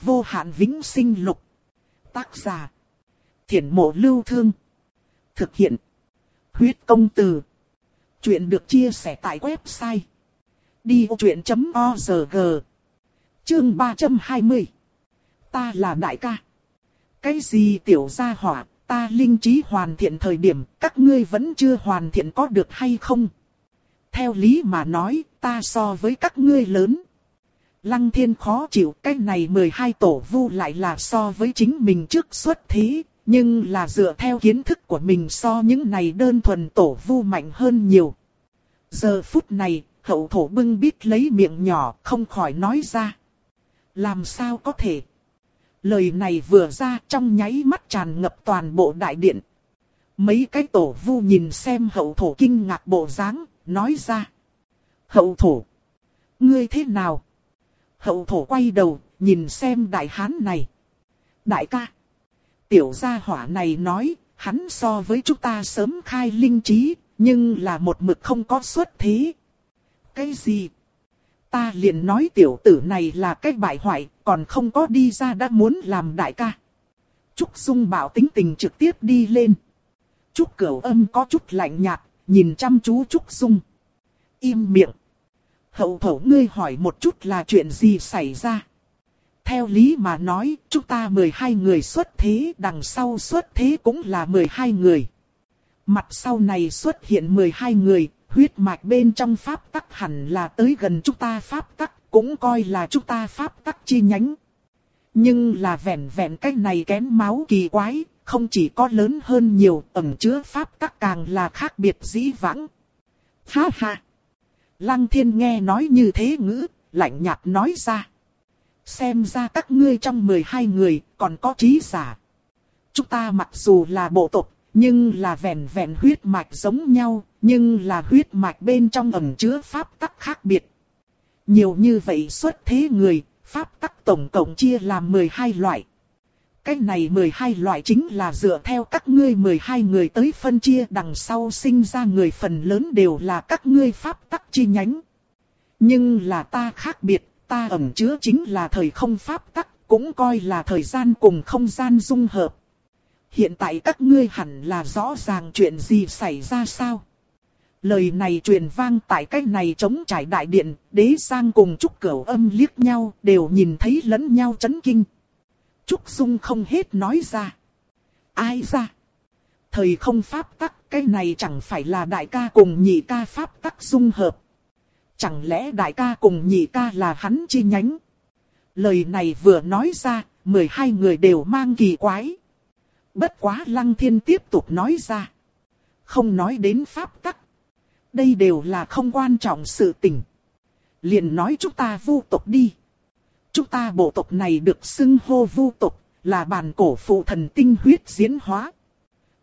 vô hạn vĩnh sinh lục. Tác giả. Thiển mộ lưu thương. Thực hiện. Huyết công từ. Chuyện được chia sẻ tại website. Đi vô chuyện.org Chương 320 Ta là đại ca. Cái gì tiểu gia hỏa, ta linh trí hoàn thiện thời điểm, các ngươi vẫn chưa hoàn thiện có được hay không? Theo lý mà nói, ta so với các ngươi lớn. Lăng thiên khó chịu cái này 12 tổ vu lại là so với chính mình trước xuất thí nhưng là dựa theo kiến thức của mình so những này đơn thuần tổ vu mạnh hơn nhiều. Giờ phút này, hậu thổ bưng bít lấy miệng nhỏ không khỏi nói ra. Làm sao có thể? Lời này vừa ra trong nháy mắt tràn ngập toàn bộ đại điện. Mấy cái tổ vu nhìn xem hậu thổ kinh ngạc bộ dáng, nói ra. Hậu thổ, ngươi thế nào? Hậu thổ quay đầu, nhìn xem đại hán này. Đại ca, tiểu gia hỏa này nói, hắn so với chúng ta sớm khai linh trí, nhưng là một mực không có xuất thế. Cái gì? Ta liền nói tiểu tử này là cái bại hoại, còn không có đi ra đã muốn làm đại ca. Trúc Dung bảo tính tình trực tiếp đi lên. Trúc Cửu âm có chút lạnh nhạt, nhìn chăm chú Trúc Dung. Im miệng. Hậu thổ ngươi hỏi một chút là chuyện gì xảy ra. Theo lý mà nói, chúng ta 12 người xuất thế, đằng sau xuất thế cũng là 12 người. Mặt sau này xuất hiện 12 người, huyết mạch bên trong pháp tắc hẳn là tới gần chúng ta pháp tắc, cũng coi là chúng ta pháp tắc chi nhánh. Nhưng là vẹn vẹn cách này kén máu kỳ quái, không chỉ có lớn hơn nhiều, ẩn chứa pháp tắc càng là khác biệt dĩ vãng. Ha ha! Lăng thiên nghe nói như thế ngữ, lạnh nhạt nói ra. Xem ra các ngươi trong 12 người còn có trí giả. Chúng ta mặc dù là bộ tộc, nhưng là vẹn vẹn huyết mạch giống nhau, nhưng là huyết mạch bên trong ẩn chứa pháp tắc khác biệt. Nhiều như vậy xuất thế người, pháp tắc tổng cộng chia làm 12 loại. Cái này 12 loại chính là dựa theo các ngươi 12 người tới phân chia đằng sau sinh ra người phần lớn đều là các ngươi pháp tắc chi nhánh. Nhưng là ta khác biệt, ta ẩn chứa chính là thời không pháp tắc, cũng coi là thời gian cùng không gian dung hợp. Hiện tại các ngươi hẳn là rõ ràng chuyện gì xảy ra sao? Lời này truyền vang tại cách này chống trải đại điện, đế sang cùng trúc cửu âm liếc nhau, đều nhìn thấy lẫn nhau chấn kinh. Trúc Dung không hết nói ra. Ai ra? Thời không pháp tắc, cái này chẳng phải là đại ca cùng nhị ca pháp tắc dung hợp. Chẳng lẽ đại ca cùng nhị ca là hắn chi nhánh? Lời này vừa nói ra, 12 người đều mang kỳ quái. Bất quá lăng thiên tiếp tục nói ra. Không nói đến pháp tắc. Đây đều là không quan trọng sự tình. liền nói chúng ta vu tộc đi. Chúng ta bộ tộc này được xưng hô vu tộc, là bản cổ phụ thần tinh huyết diễn hóa.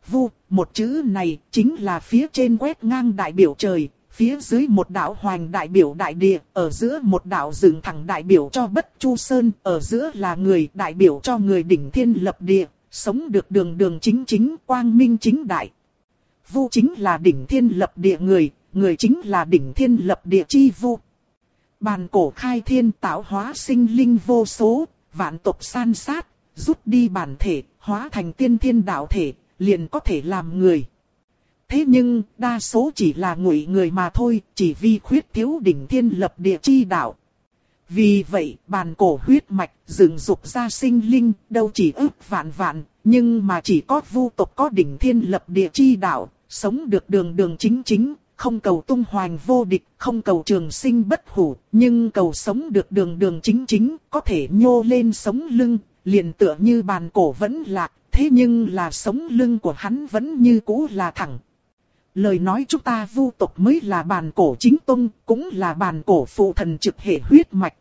Vu, một chữ này chính là phía trên quét ngang đại biểu trời, phía dưới một đạo hoàng đại biểu đại địa, ở giữa một đạo dựng thẳng đại biểu cho bất chu sơn, ở giữa là người đại biểu cho người đỉnh thiên lập địa, sống được đường đường chính chính, quang minh chính đại. Vu chính là đỉnh thiên lập địa người, người chính là đỉnh thiên lập địa chi vu. Bàn cổ khai thiên tạo hóa sinh linh vô số, vạn tộc san sát, rút đi bản thể, hóa thành tiên thiên đạo thể, liền có thể làm người. Thế nhưng, đa số chỉ là ngụy người mà thôi, chỉ vì khuyết thiếu đỉnh thiên lập địa chi đạo. Vì vậy, bàn cổ huyết mạch, dựng dục ra sinh linh, đâu chỉ ước vạn vạn, nhưng mà chỉ có vu tộc có đỉnh thiên lập địa chi đạo, sống được đường đường chính chính, không cầu tung hoành vô địch, không cầu trường sinh bất hủ, nhưng cầu sống được đường đường chính chính, có thể nhô lên sống lưng, liền tựa như bàn cổ vẫn lạc, thế nhưng là sống lưng của hắn vẫn như cũ là thẳng. Lời nói chúng ta vu tộc mới là bàn cổ chính tông, cũng là bàn cổ phụ thần trực hệ huyết mạch.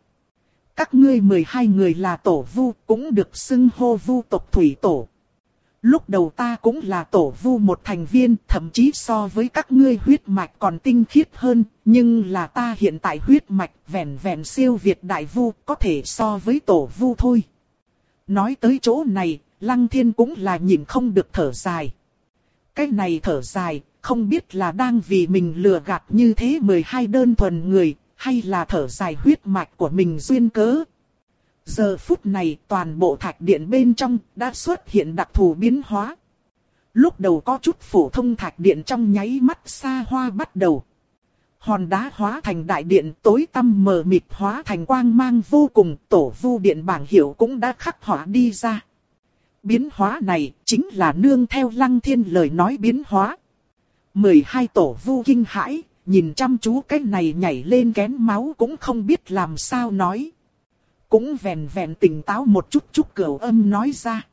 Các ngươi 12 người là tổ vu, cũng được xưng hô vu tộc thủy tổ. Lúc đầu ta cũng là tổ vu một thành viên, thậm chí so với các ngươi huyết mạch còn tinh khiết hơn, nhưng là ta hiện tại huyết mạch vẹn vẹn siêu việt đại vu, có thể so với tổ vu thôi. Nói tới chỗ này, Lăng Thiên cũng là nhìn không được thở dài. Cái này thở dài, không biết là đang vì mình lừa gạt như thế 12 đơn thuần người, hay là thở dài huyết mạch của mình duyên cớ. Giờ phút này toàn bộ thạch điện bên trong đã xuất hiện đặc thù biến hóa. Lúc đầu có chút phổ thông thạch điện trong nháy mắt xa hoa bắt đầu. Hòn đá hóa thành đại điện tối tăm mờ mịt hóa thành quang mang vô cùng tổ vu điện bảng hiệu cũng đã khắc họa đi ra. Biến hóa này chính là nương theo lăng thiên lời nói biến hóa. 12 tổ vu kinh hãi, nhìn chăm chú cái này nhảy lên kén máu cũng không biết làm sao nói. Cũng vèn vèn tỉnh táo một chút chút cửu âm nói ra.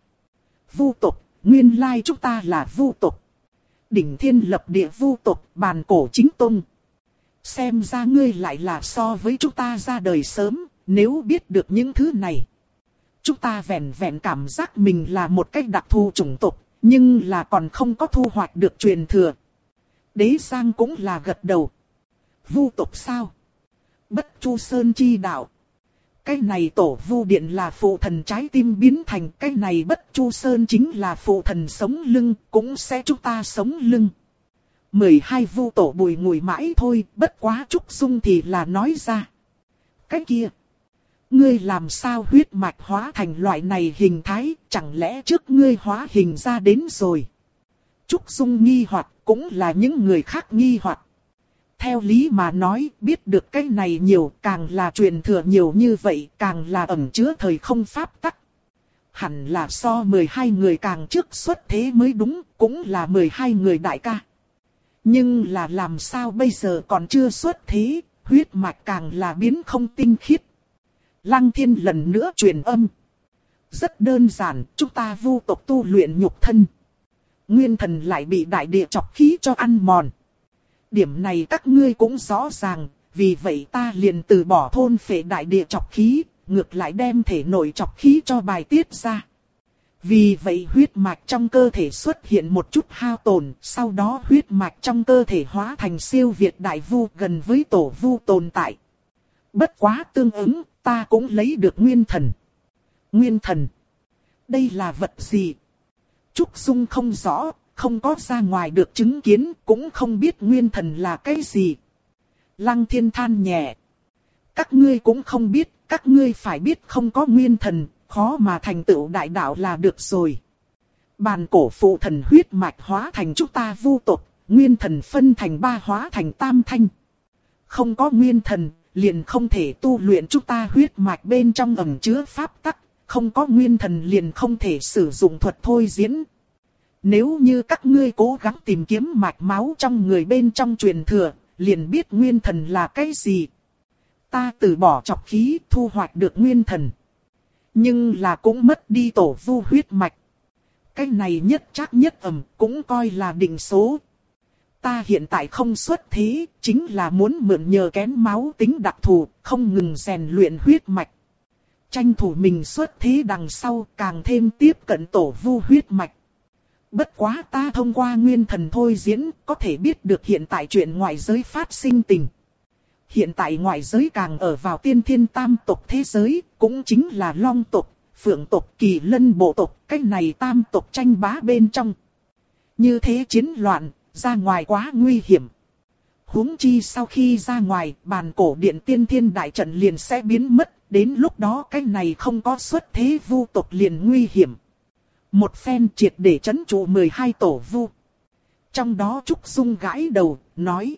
Vu tộc nguyên lai chúng ta là vu tộc Đỉnh thiên lập địa vu tộc bàn cổ chính tông. Xem ra ngươi lại là so với chúng ta ra đời sớm, nếu biết được những thứ này. Chúng ta vẹn vẹn cảm giác mình là một cách đặc thù chủng tộc, nhưng là còn không có thu hoạch được truyền thừa. Đế Giang cũng là gật đầu. Vu tộc sao? Bất chu sơn chi đạo. Cái này tổ vu điện là phụ thần trái tim biến thành cái này bất chu sơn chính là phụ thần sống lưng, cũng sẽ chúng ta sống lưng. 12 vu tổ bùi ngùi mãi thôi, bất quá trúc dung thì là nói ra. Cái kia, ngươi làm sao huyết mạch hóa thành loại này hình thái, chẳng lẽ trước ngươi hóa hình ra đến rồi. Trúc dung nghi hoặc cũng là những người khác nghi hoặc. Theo lý mà nói, biết được cái này nhiều, càng là truyền thừa nhiều như vậy, càng là ẩn chứa thời không pháp tắc. Hẳn là so 12 người càng trước xuất thế mới đúng, cũng là 12 người đại ca. Nhưng là làm sao bây giờ còn chưa xuất thế, huyết mạch càng là biến không tinh khiết. Lăng thiên lần nữa truyền âm. Rất đơn giản, chúng ta vu tộc tu luyện nhục thân. Nguyên thần lại bị đại địa chọc khí cho ăn mòn. Điểm này các ngươi cũng rõ ràng, vì vậy ta liền từ bỏ thôn phệ đại địa chọc khí, ngược lại đem thể nội chọc khí cho bài tiết ra. Vì vậy huyết mạch trong cơ thể xuất hiện một chút hao tổn, sau đó huyết mạch trong cơ thể hóa thành siêu việt đại vu gần với tổ vu tồn tại. Bất quá tương ứng, ta cũng lấy được nguyên thần. Nguyên thần. Đây là vật gì? Trúc Dung không rõ, không có ra ngoài được chứng kiến, cũng không biết nguyên thần là cái gì. Lăng thiên than nhẹ. Các ngươi cũng không biết, các ngươi phải biết không có nguyên thần, khó mà thành tựu đại đạo là được rồi. Bàn cổ phụ thần huyết mạch hóa thành chúng ta vu tộc, nguyên thần phân thành ba hóa thành tam thanh. Không có nguyên thần, liền không thể tu luyện chúng ta huyết mạch bên trong ẩm chứa pháp tắc, không có nguyên thần liền không thể sử dụng thuật thôi diễn. Nếu như các ngươi cố gắng tìm kiếm mạch máu trong người bên trong truyền thừa, liền biết nguyên thần là cái gì. Ta từ bỏ chọc khí thu hoạch được nguyên thần. Nhưng là cũng mất đi tổ vu huyết mạch. Cái này nhất chắc nhất ẩm cũng coi là định số. Ta hiện tại không xuất thế, chính là muốn mượn nhờ kén máu tính đặc thù, không ngừng rèn luyện huyết mạch. Tranh thủ mình xuất thế đằng sau càng thêm tiếp cận tổ vu huyết mạch. Bất quá ta thông qua nguyên thần thôi diễn, có thể biết được hiện tại chuyện ngoại giới phát sinh tình. Hiện tại ngoại giới càng ở vào tiên thiên tam tộc thế giới, cũng chính là long tộc, phượng tộc, kỳ lân bộ tộc, cách này tam tộc tranh bá bên trong. Như thế chiến loạn, ra ngoài quá nguy hiểm. huống chi sau khi ra ngoài, bàn cổ điện tiên thiên đại trận liền sẽ biến mất, đến lúc đó cái này không có xuất thế vu tộc liền nguy hiểm. Một phen triệt để chấn trụ 12 tổ vu. Trong đó Trúc Dung gãi đầu, nói.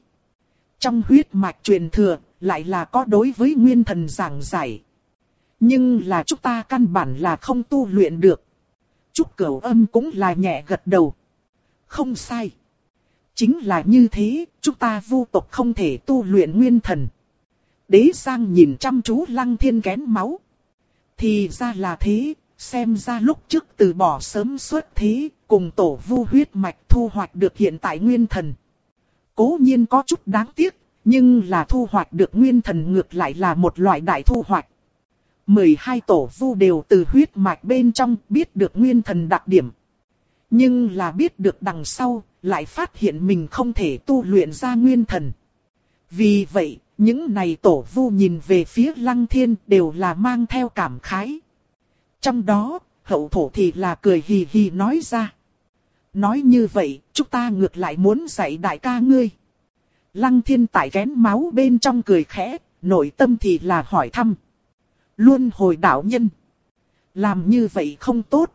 Trong huyết mạch truyền thừa, lại là có đối với nguyên thần giảng giải. Nhưng là chúng ta căn bản là không tu luyện được. Trúc Cửu Âm cũng là nhẹ gật đầu. Không sai. Chính là như thế, chúng ta vu tộc không thể tu luyện nguyên thần. Đế Giang nhìn chăm chú lăng thiên kén máu. Thì ra là thế, xem ra lúc trước từ bỏ sớm xuất thế, cùng tổ vu huyết mạch thu hoạch được hiện tại nguyên thần. Cố nhiên có chút đáng tiếc, nhưng là thu hoạch được nguyên thần ngược lại là một loại đại thu hoạch. 12 tổ vu đều từ huyết mạch bên trong biết được nguyên thần đặc điểm. Nhưng là biết được đằng sau, lại phát hiện mình không thể tu luyện ra nguyên thần. Vì vậy, những này tổ vu nhìn về phía lăng thiên đều là mang theo cảm khái. Trong đó, hậu thổ thì là cười hì hì nói ra. Nói như vậy, chúng ta ngược lại muốn dạy đại ca ngươi. Lăng thiên tại kén máu bên trong cười khẽ, nội tâm thì là hỏi thăm. luôn hồi đạo nhân. Làm như vậy không tốt.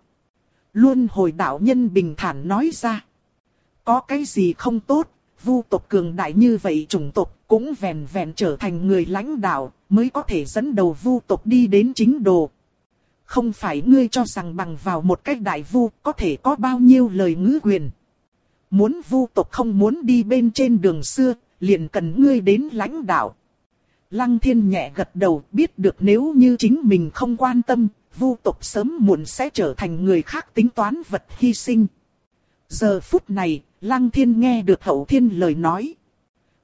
luôn hồi đạo nhân bình thản nói ra. Có cái gì không tốt, vu tộc cường đại như vậy chủng tộc cũng vẹn vẹn trở thành người lãnh đạo, mới có thể dẫn đầu vu tộc đi đến chính đồ. Không phải ngươi cho rằng bằng vào một cách đại vu có thể có bao nhiêu lời ngữ quyền. Muốn vu tộc không muốn đi bên trên đường xưa, liền cần ngươi đến lãnh đạo. Lăng thiên nhẹ gật đầu biết được nếu như chính mình không quan tâm, vu tộc sớm muộn sẽ trở thành người khác tính toán vật hy sinh. Giờ phút này, lăng thiên nghe được hậu thiên lời nói.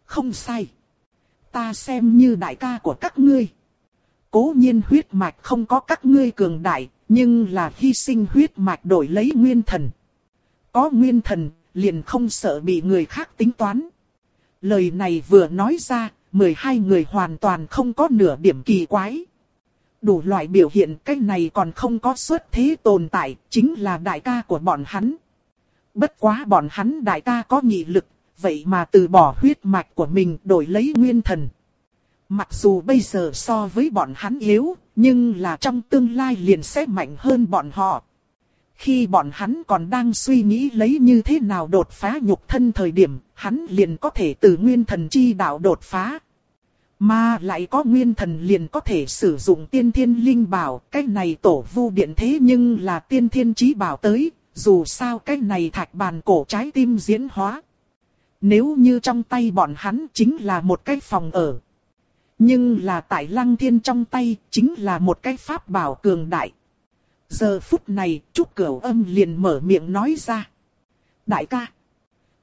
Không sai. Ta xem như đại ca của các ngươi. Cố nhiên huyết mạch không có các ngươi cường đại, nhưng là hy sinh huyết mạch đổi lấy nguyên thần. Có nguyên thần, liền không sợ bị người khác tính toán. Lời này vừa nói ra, 12 người hoàn toàn không có nửa điểm kỳ quái. Đủ loại biểu hiện cái này còn không có xuất thế tồn tại, chính là đại ca của bọn hắn. Bất quá bọn hắn đại ca có nghị lực, vậy mà từ bỏ huyết mạch của mình đổi lấy nguyên thần. Mặc dù bây giờ so với bọn hắn yếu, nhưng là trong tương lai liền sẽ mạnh hơn bọn họ. Khi bọn hắn còn đang suy nghĩ lấy như thế nào đột phá nhục thân thời điểm, hắn liền có thể từ nguyên thần chi đạo đột phá. Mà lại có nguyên thần liền có thể sử dụng tiên thiên linh bảo, cái này tổ vu điện thế nhưng là tiên thiên chí bảo tới, dù sao cái này thạch bàn cổ trái tim diễn hóa. Nếu như trong tay bọn hắn chính là một cái phòng ở. Nhưng là tại lăng thiên trong tay chính là một cái pháp bảo cường đại. Giờ phút này, Trúc Cửu Âm liền mở miệng nói ra. Đại ca.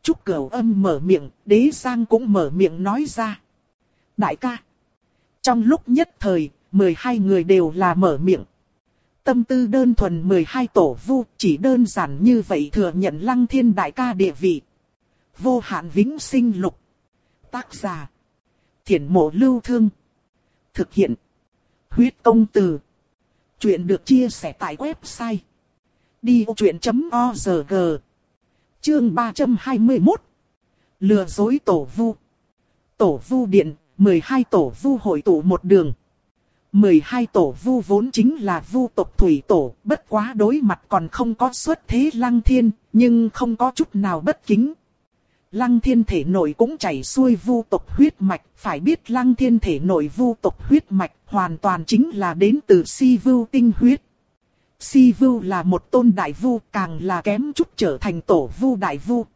Trúc Cửu Âm mở miệng, Đế Giang cũng mở miệng nói ra. Đại ca. Trong lúc nhất thời, 12 người đều là mở miệng. Tâm tư đơn thuần 12 tổ vu chỉ đơn giản như vậy thừa nhận lăng thiên đại ca địa vị. Vô hạn vĩnh sinh lục. Tác giả. Thiển mộ lưu thương. Thực hiện. Huyết công từ. Chuyện được chia sẻ tại website. Đi chuyện.org Chương 321 Lừa dối tổ vu Tổ vu điện, 12 tổ vu hội tụ một đường. 12 tổ vu vốn chính là vu tộc thủy tổ, bất quá đối mặt còn không có xuất thế lăng thiên, nhưng không có chút nào bất kính. Lăng thiên thể nội cũng chảy xuôi vu tộc huyết mạch, phải biết lăng thiên thể nội vu tộc huyết mạch hoàn toàn chính là đến từ si vưu tinh huyết. Si vưu là một tôn đại vu càng là kém chút trở thành tổ vu đại vu.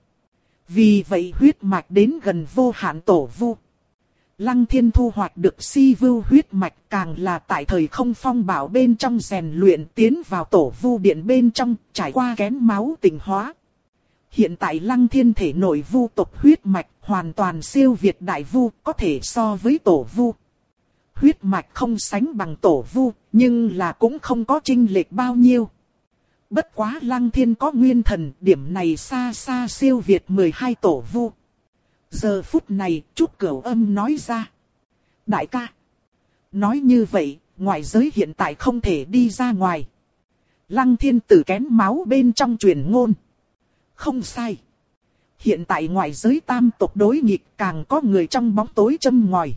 Vì vậy huyết mạch đến gần vô hạn tổ vu. Lăng thiên thu hoạch được si vưu huyết mạch càng là tại thời không phong bảo bên trong rèn luyện tiến vào tổ vu điện bên trong, trải qua kén máu tình hóa. Hiện tại lăng thiên thể nội vu tộc huyết mạch hoàn toàn siêu việt đại vu có thể so với tổ vu. Huyết mạch không sánh bằng tổ vu, nhưng là cũng không có trinh lệch bao nhiêu. Bất quá lăng thiên có nguyên thần, điểm này xa xa siêu việt 12 tổ vu. Giờ phút này, Trúc Cửu Âm nói ra. Đại ca. Nói như vậy, ngoại giới hiện tại không thể đi ra ngoài. Lăng thiên tử kén máu bên trong truyền ngôn. Không sai. Hiện tại ngoại giới tam tộc đối nghịch càng có người trong bóng tối châm ngòi.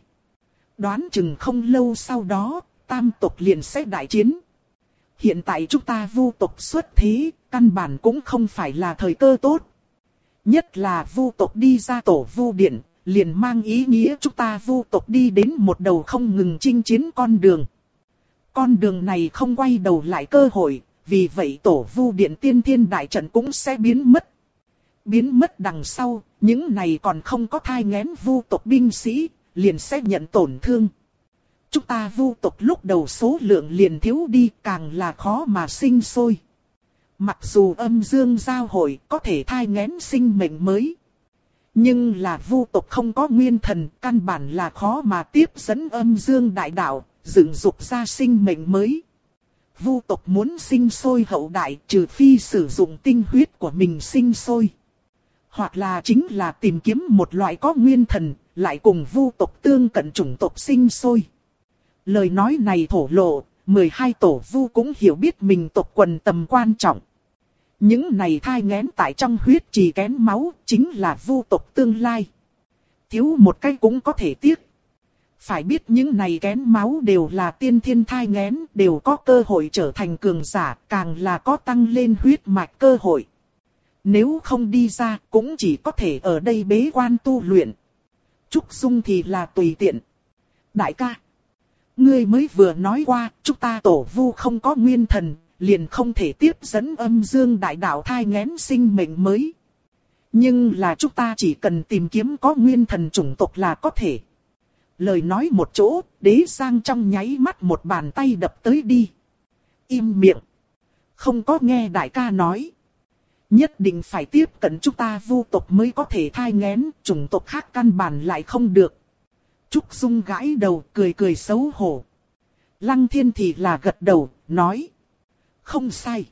Đoán chừng không lâu sau đó, tam tộc liền sẽ đại chiến. Hiện tại chúng ta vu tộc xuất thế, căn bản cũng không phải là thời cơ tốt. Nhất là vu tộc đi ra tổ vu điện, liền mang ý nghĩa chúng ta vu tộc đi đến một đầu không ngừng chinh chiến con đường. Con đường này không quay đầu lại cơ hội, vì vậy tổ vu điện tiên thiên đại trận cũng sẽ biến mất. Biến mất đằng sau, những này còn không có thai ngén vu tộc binh sĩ, liền sẽ nhận tổn thương. Chúng ta vu tộc lúc đầu số lượng liền thiếu đi càng là khó mà sinh sôi. Mặc dù âm dương giao hội có thể thai ngén sinh mệnh mới. Nhưng là vu tộc không có nguyên thần, căn bản là khó mà tiếp dẫn âm dương đại đạo, dựng dục ra sinh mệnh mới. Vu tộc muốn sinh sôi hậu đại trừ phi sử dụng tinh huyết của mình sinh sôi. Hoặc là chính là tìm kiếm một loại có nguyên thần, lại cùng vu tộc tương cận chủng tộc sinh sôi. Lời nói này thổ lộ, 12 tổ vu cũng hiểu biết mình tộc quần tầm quan trọng. Những này thai ngén tại trong huyết trì kén máu, chính là vu tộc tương lai. Thiếu một cái cũng có thể tiếc. Phải biết những này kén máu đều là tiên thiên thai ngén, đều có cơ hội trở thành cường giả, càng là có tăng lên huyết mạch cơ hội. Nếu không đi ra, cũng chỉ có thể ở đây bế quan tu luyện. Trúc Dung thì là tùy tiện. Đại ca, ngươi mới vừa nói qua, chúng ta tổ vu không có nguyên thần, liền không thể tiếp dẫn âm dương đại đạo thai ngén sinh mệnh mới. Nhưng là chúng ta chỉ cần tìm kiếm có nguyên thần chủng tộc là có thể. Lời nói một chỗ, đế sang trong nháy mắt một bàn tay đập tới đi. Im miệng. Không có nghe đại ca nói. Nhất định phải tiếp cận chúng ta vu tộc mới có thể thai ngén, chủng tộc khác căn bản lại không được. Trúc Dung gãi đầu cười cười xấu hổ. Lăng thiên thì là gật đầu, nói. Không sai.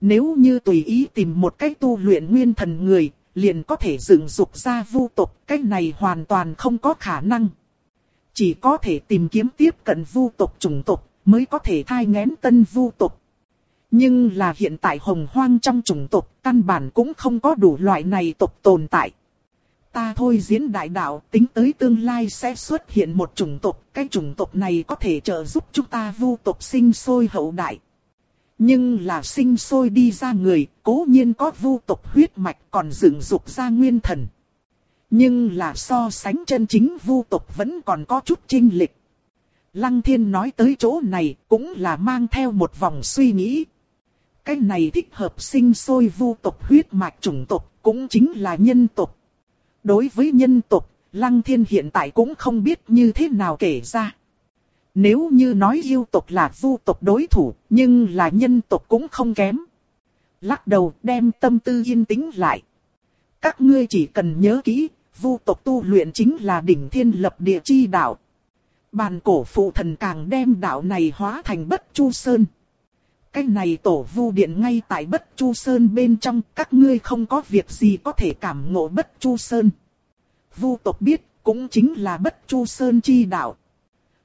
Nếu như tùy ý tìm một cách tu luyện nguyên thần người, liền có thể dựng dục ra vu tộc, cái này hoàn toàn không có khả năng. Chỉ có thể tìm kiếm tiếp cận vu tộc chủng tộc, mới có thể thai ngén tân vu tộc. Nhưng là hiện tại hồng hoang trong chủng tộc, căn bản cũng không có đủ loại này tộc tồn tại. Ta thôi diễn đại đạo, tính tới tương lai sẽ xuất hiện một chủng tộc, cái chủng tộc này có thể trợ giúp chúng ta vu tộc sinh sôi hậu đại. Nhưng là sinh sôi đi ra người, cố nhiên có vu tộc huyết mạch còn dựng dục ra nguyên thần. Nhưng là so sánh chân chính vu tộc vẫn còn có chút trinh lịch. Lăng thiên nói tới chỗ này cũng là mang theo một vòng suy nghĩ. Cái này thích hợp sinh sôi vu tộc huyết mạch chủng tộc cũng chính là nhân tộc. Đối với nhân tộc, Lăng thiên hiện tại cũng không biết như thế nào kể ra. Nếu như nói yêu tộc là vu tộc đối thủ, nhưng là nhân tộc cũng không kém. Lắc đầu đem tâm tư yên tĩnh lại. Các ngươi chỉ cần nhớ kỹ, vu tộc tu luyện chính là đỉnh thiên lập địa chi đạo. Bàn cổ phụ thần càng đem đạo này hóa thành bất chu sơn. Cái này tổ vu điện ngay tại bất chu sơn bên trong, các ngươi không có việc gì có thể cảm ngộ bất chu sơn. Vu tộc biết, cũng chính là bất chu sơn chi đạo.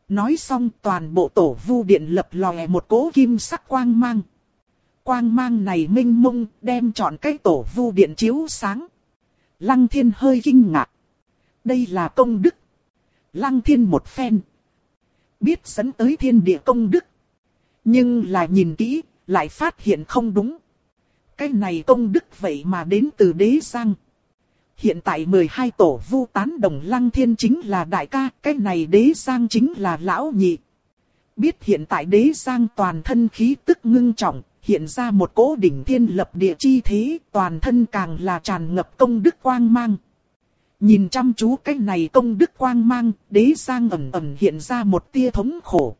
Nói xong toàn bộ tổ vu điện lập lòe một cỗ kim sắc quang mang. Quang mang này minh mông đem chọn cái tổ vu điện chiếu sáng. Lăng thiên hơi kinh ngạc. Đây là công đức. Lăng thiên một phen. Biết dẫn tới thiên địa công đức. Nhưng là nhìn kỹ, lại phát hiện không đúng. Cái này công đức vậy mà đến từ đế giang. Hiện tại 12 tổ vu tán đồng lăng thiên chính là đại ca, cái này đế giang chính là lão nhị. Biết hiện tại đế giang toàn thân khí tức ngưng trọng, hiện ra một cỗ đỉnh thiên lập địa chi thế, toàn thân càng là tràn ngập công đức quang mang. Nhìn chăm chú cái này công đức quang mang, đế giang ẩm ẩm hiện ra một tia thống khổ.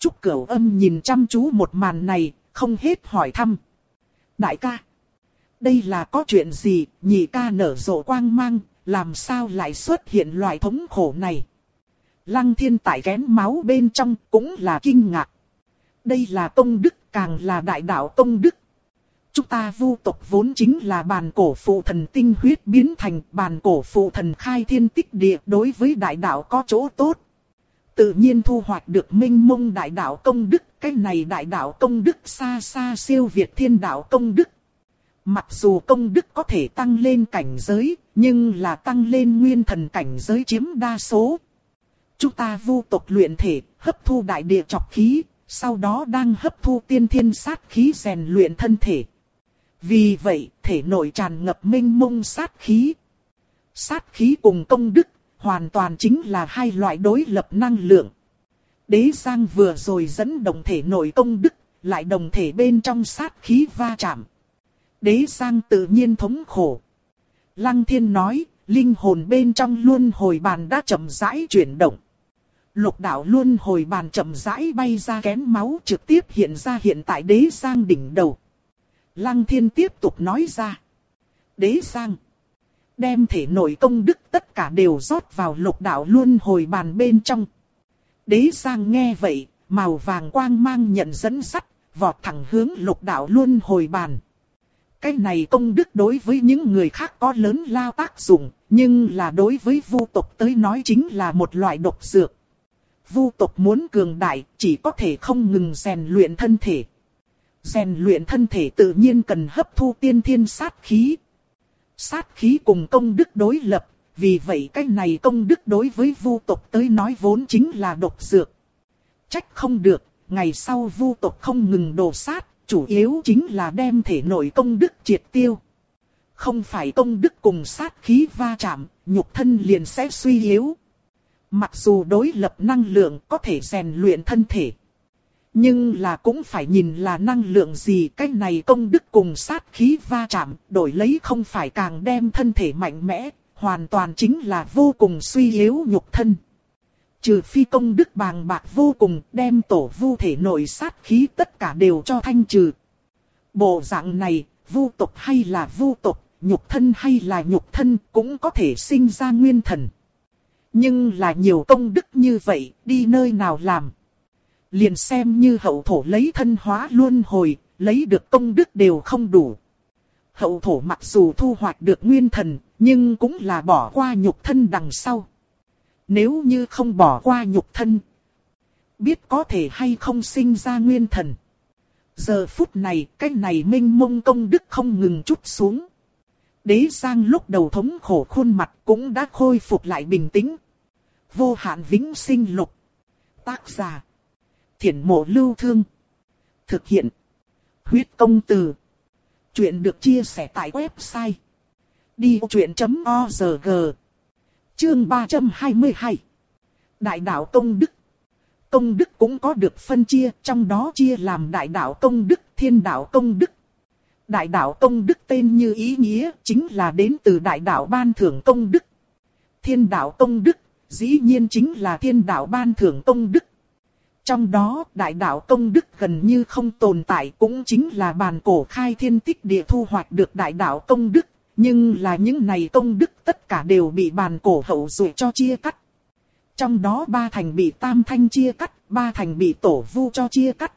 Trúc Cửu Âm nhìn chăm chú một màn này, không hết hỏi thăm. Đại ca, đây là có chuyện gì, nhị ca nở rộ quang mang, làm sao lại xuất hiện loại thống khổ này. Lăng thiên tại kén máu bên trong cũng là kinh ngạc. Đây là công đức, càng là đại đạo công đức. Chúng ta vu tộc vốn chính là bàn cổ phụ thần tinh huyết biến thành bàn cổ phụ thần khai thiên tích địa đối với đại đạo có chỗ tốt. Tự nhiên thu hoạch được minh mông đại đạo công đức, cái này đại đạo công đức xa xa siêu việt thiên đạo công đức. Mặc dù công đức có thể tăng lên cảnh giới, nhưng là tăng lên nguyên thần cảnh giới chiếm đa số. Chúng ta vu tộc luyện thể, hấp thu đại địa chọc khí, sau đó đang hấp thu tiên thiên sát khí rèn luyện thân thể. Vì vậy, thể nội tràn ngập minh mông sát khí. Sát khí cùng công đức, hoàn toàn chính là hai loại đối lập năng lượng. Đế Giang vừa rồi dẫn đồng thể nội công đức, lại đồng thể bên trong sát khí va chạm. Đế Giang tự nhiên thống khổ. Lăng thiên nói, linh hồn bên trong luân hồi bàn đã chậm rãi chuyển động. Lục đạo luân hồi bàn chậm rãi bay ra kén máu trực tiếp hiện ra hiện tại đế Giang đỉnh đầu. Lăng thiên tiếp tục nói ra. Đế Giang. Đem thể nội công đức tất cả đều rót vào lục đạo luân hồi bàn bên trong. Đế Giang nghe vậy, màu vàng quang mang nhận dẫn sắt, vọt thẳng hướng lục đạo luân hồi bàn. Cái này công đức đối với những người khác có lớn lao tác dụng, nhưng là đối với vu tộc tới nói chính là một loại độc dược. Vu tộc muốn cường đại, chỉ có thể không ngừng rèn luyện thân thể. Rèn luyện thân thể tự nhiên cần hấp thu tiên thiên sát khí. Sát khí cùng công đức đối lập, vì vậy cái này công đức đối với vu tộc tới nói vốn chính là độc dược. Trách không được, ngày sau vu tộc không ngừng đổ sát, chủ yếu chính là đem thể nội công đức triệt tiêu. Không phải công đức cùng sát khí va chạm, nhục thân liền sẽ suy yếu. Mặc dù đối lập năng lượng có thể rèn luyện thân thể. Nhưng là cũng phải nhìn là năng lượng gì cái này công đức cùng sát khí va chạm, đổi lấy không phải càng đem thân thể mạnh mẽ, hoàn toàn chính là vô cùng suy yếu nhục thân. Trừ phi công đức bàng bạc vô cùng đem tổ vu thể nội sát khí tất cả đều cho thanh trừ. Bộ dạng này, vu tộc hay là vu tộc, nhục thân hay là nhục thân cũng có thể sinh ra nguyên thần. Nhưng là nhiều công đức như vậy, đi nơi nào làm. Liền xem như hậu thổ lấy thân hóa luôn hồi, lấy được công đức đều không đủ. Hậu thổ mặc dù thu hoạch được nguyên thần, nhưng cũng là bỏ qua nhục thân đằng sau. Nếu như không bỏ qua nhục thân, biết có thể hay không sinh ra nguyên thần. Giờ phút này, cái này minh mông công đức không ngừng chút xuống. Đế Giang lúc đầu thống khổ khuôn mặt cũng đã khôi phục lại bình tĩnh. Vô hạn vĩnh sinh lục. Tác giả. Thiển mộ lưu thương. Thực hiện. Huyết công từ. Chuyện được chia sẻ tại website. Đi truyện .org Chương 322 Đại đạo Công Đức Công Đức cũng có được phân chia, trong đó chia làm Đại đạo Công Đức, Thiên đạo Công Đức. Đại đạo Công Đức tên như ý nghĩa, chính là đến từ Đại đạo Ban Thưởng Công Đức. Thiên đạo Công Đức, dĩ nhiên chính là Thiên đạo Ban Thưởng Công Đức. Trong đó, Đại đạo Công Đức gần như không tồn tại cũng chính là bàn cổ khai thiên tích địa thu hoạch được Đại đạo Công Đức nhưng là những này công đức tất cả đều bị bàn cổ hậu dụ cho chia cắt. Trong đó ba thành bị tam thanh chia cắt, ba thành bị tổ vu cho chia cắt.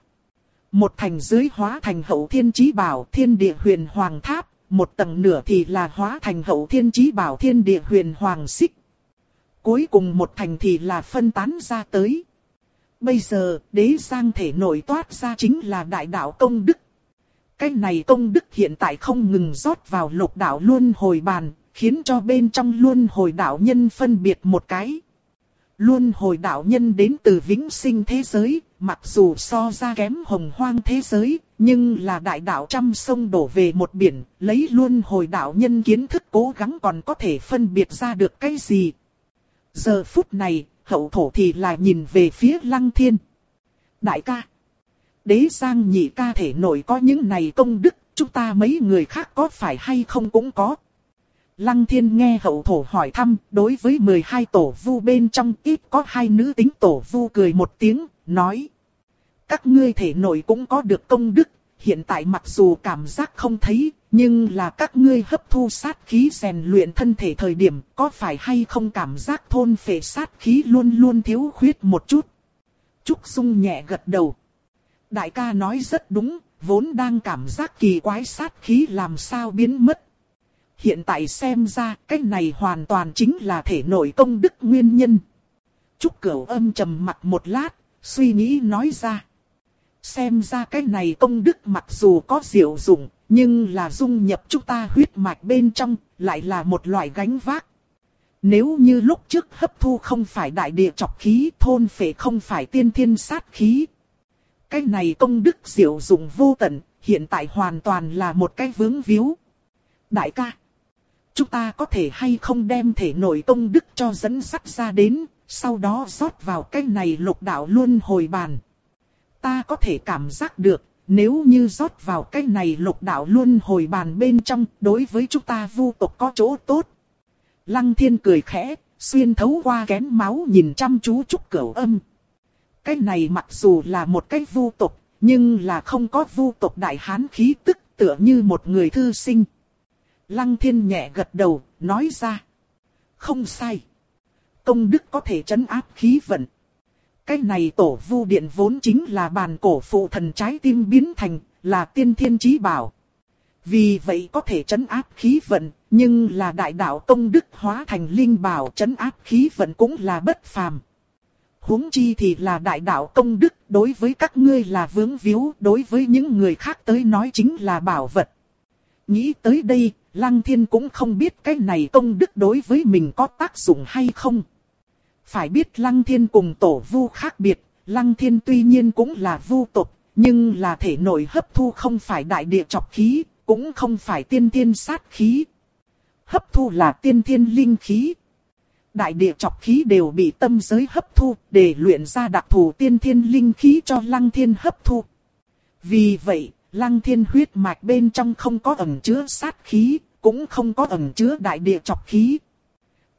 Một thành dưới hóa thành hậu thiên chí bảo thiên địa huyền hoàng tháp, một tầng nửa thì là hóa thành hậu thiên chí bảo thiên địa huyền hoàng xích. Cuối cùng một thành thì là phân tán ra tới. Bây giờ, đế giang thể nổi toát ra chính là đại đạo công đức. Cái này công đức hiện tại không ngừng rót vào lục đạo luân hồi bàn, khiến cho bên trong luân hồi đạo nhân phân biệt một cái. Luân hồi đạo nhân đến từ vĩnh sinh thế giới, mặc dù so ra kém hồng hoang thế giới, nhưng là đại đạo trăm sông đổ về một biển, lấy luân hồi đạo nhân kiến thức cố gắng còn có thể phân biệt ra được cái gì. Giờ phút này, hậu thổ thì là nhìn về phía lăng thiên. Đại ca đế giang nhị ca thể nổi có những này công đức, chúng ta mấy người khác có phải hay không cũng có. Lăng thiên nghe hậu thổ hỏi thăm, đối với 12 tổ vu bên trong ít có hai nữ tính tổ vu cười một tiếng, nói. Các ngươi thể nổi cũng có được công đức, hiện tại mặc dù cảm giác không thấy, nhưng là các ngươi hấp thu sát khí rèn luyện thân thể thời điểm, có phải hay không cảm giác thôn phệ sát khí luôn luôn thiếu khuyết một chút. Trúc Dung nhẹ gật đầu đại ca nói rất đúng, vốn đang cảm giác kỳ quái sát khí làm sao biến mất. Hiện tại xem ra, cái này hoàn toàn chính là thể nội công đức nguyên nhân. Trúc Cửu âm trầm mặt một lát, suy nghĩ nói ra. Xem ra cái này công đức mặc dù có diệu dụng, nhưng là dung nhập chúng ta huyết mạch bên trong, lại là một loại gánh vác. Nếu như lúc trước hấp thu không phải đại địa chọc khí, thôn phệ không phải tiên thiên sát khí, cái này công đức diệu dụng vô tận, hiện tại hoàn toàn là một cái vướng víu. Đại ca, chúng ta có thể hay không đem thể nội công đức cho dẫn sắt ra đến, sau đó rót vào cái này lục đạo luôn hồi bàn. Ta có thể cảm giác được, nếu như rót vào cái này lục đạo luôn hồi bàn bên trong, đối với chúng ta vu tộc có chỗ tốt. Lăng thiên cười khẽ, xuyên thấu qua kén máu nhìn chăm chú trúc cửu âm. Cái này mặc dù là một cái vu tộc, nhưng là không có vu tộc đại hán khí tức tựa như một người thư sinh. Lăng thiên nhẹ gật đầu, nói ra. Không sai. Công đức có thể chấn áp khí vận. Cái này tổ vu điện vốn chính là bàn cổ phụ thần trái tim biến thành, là tiên thiên chí bảo. Vì vậy có thể chấn áp khí vận, nhưng là đại đạo công đức hóa thành linh bảo chấn áp khí vận cũng là bất phàm huống chi thì là đại đạo công đức, đối với các ngươi là vướng víu, đối với những người khác tới nói chính là bảo vật. Nghĩ tới đây, Lăng Thiên cũng không biết cái này công đức đối với mình có tác dụng hay không. Phải biết Lăng Thiên cùng tổ vu khác biệt, Lăng Thiên tuy nhiên cũng là vu tộc, nhưng là thể nội hấp thu không phải đại địa trọc khí, cũng không phải tiên thiên sát khí. Hấp thu là tiên thiên linh khí. Đại địa trọc khí đều bị tâm giới hấp thu để luyện ra đặc thù tiên thiên linh khí cho lăng thiên hấp thu. Vì vậy, lăng thiên huyết mạch bên trong không có ẩn chứa sát khí, cũng không có ẩn chứa đại địa trọc khí.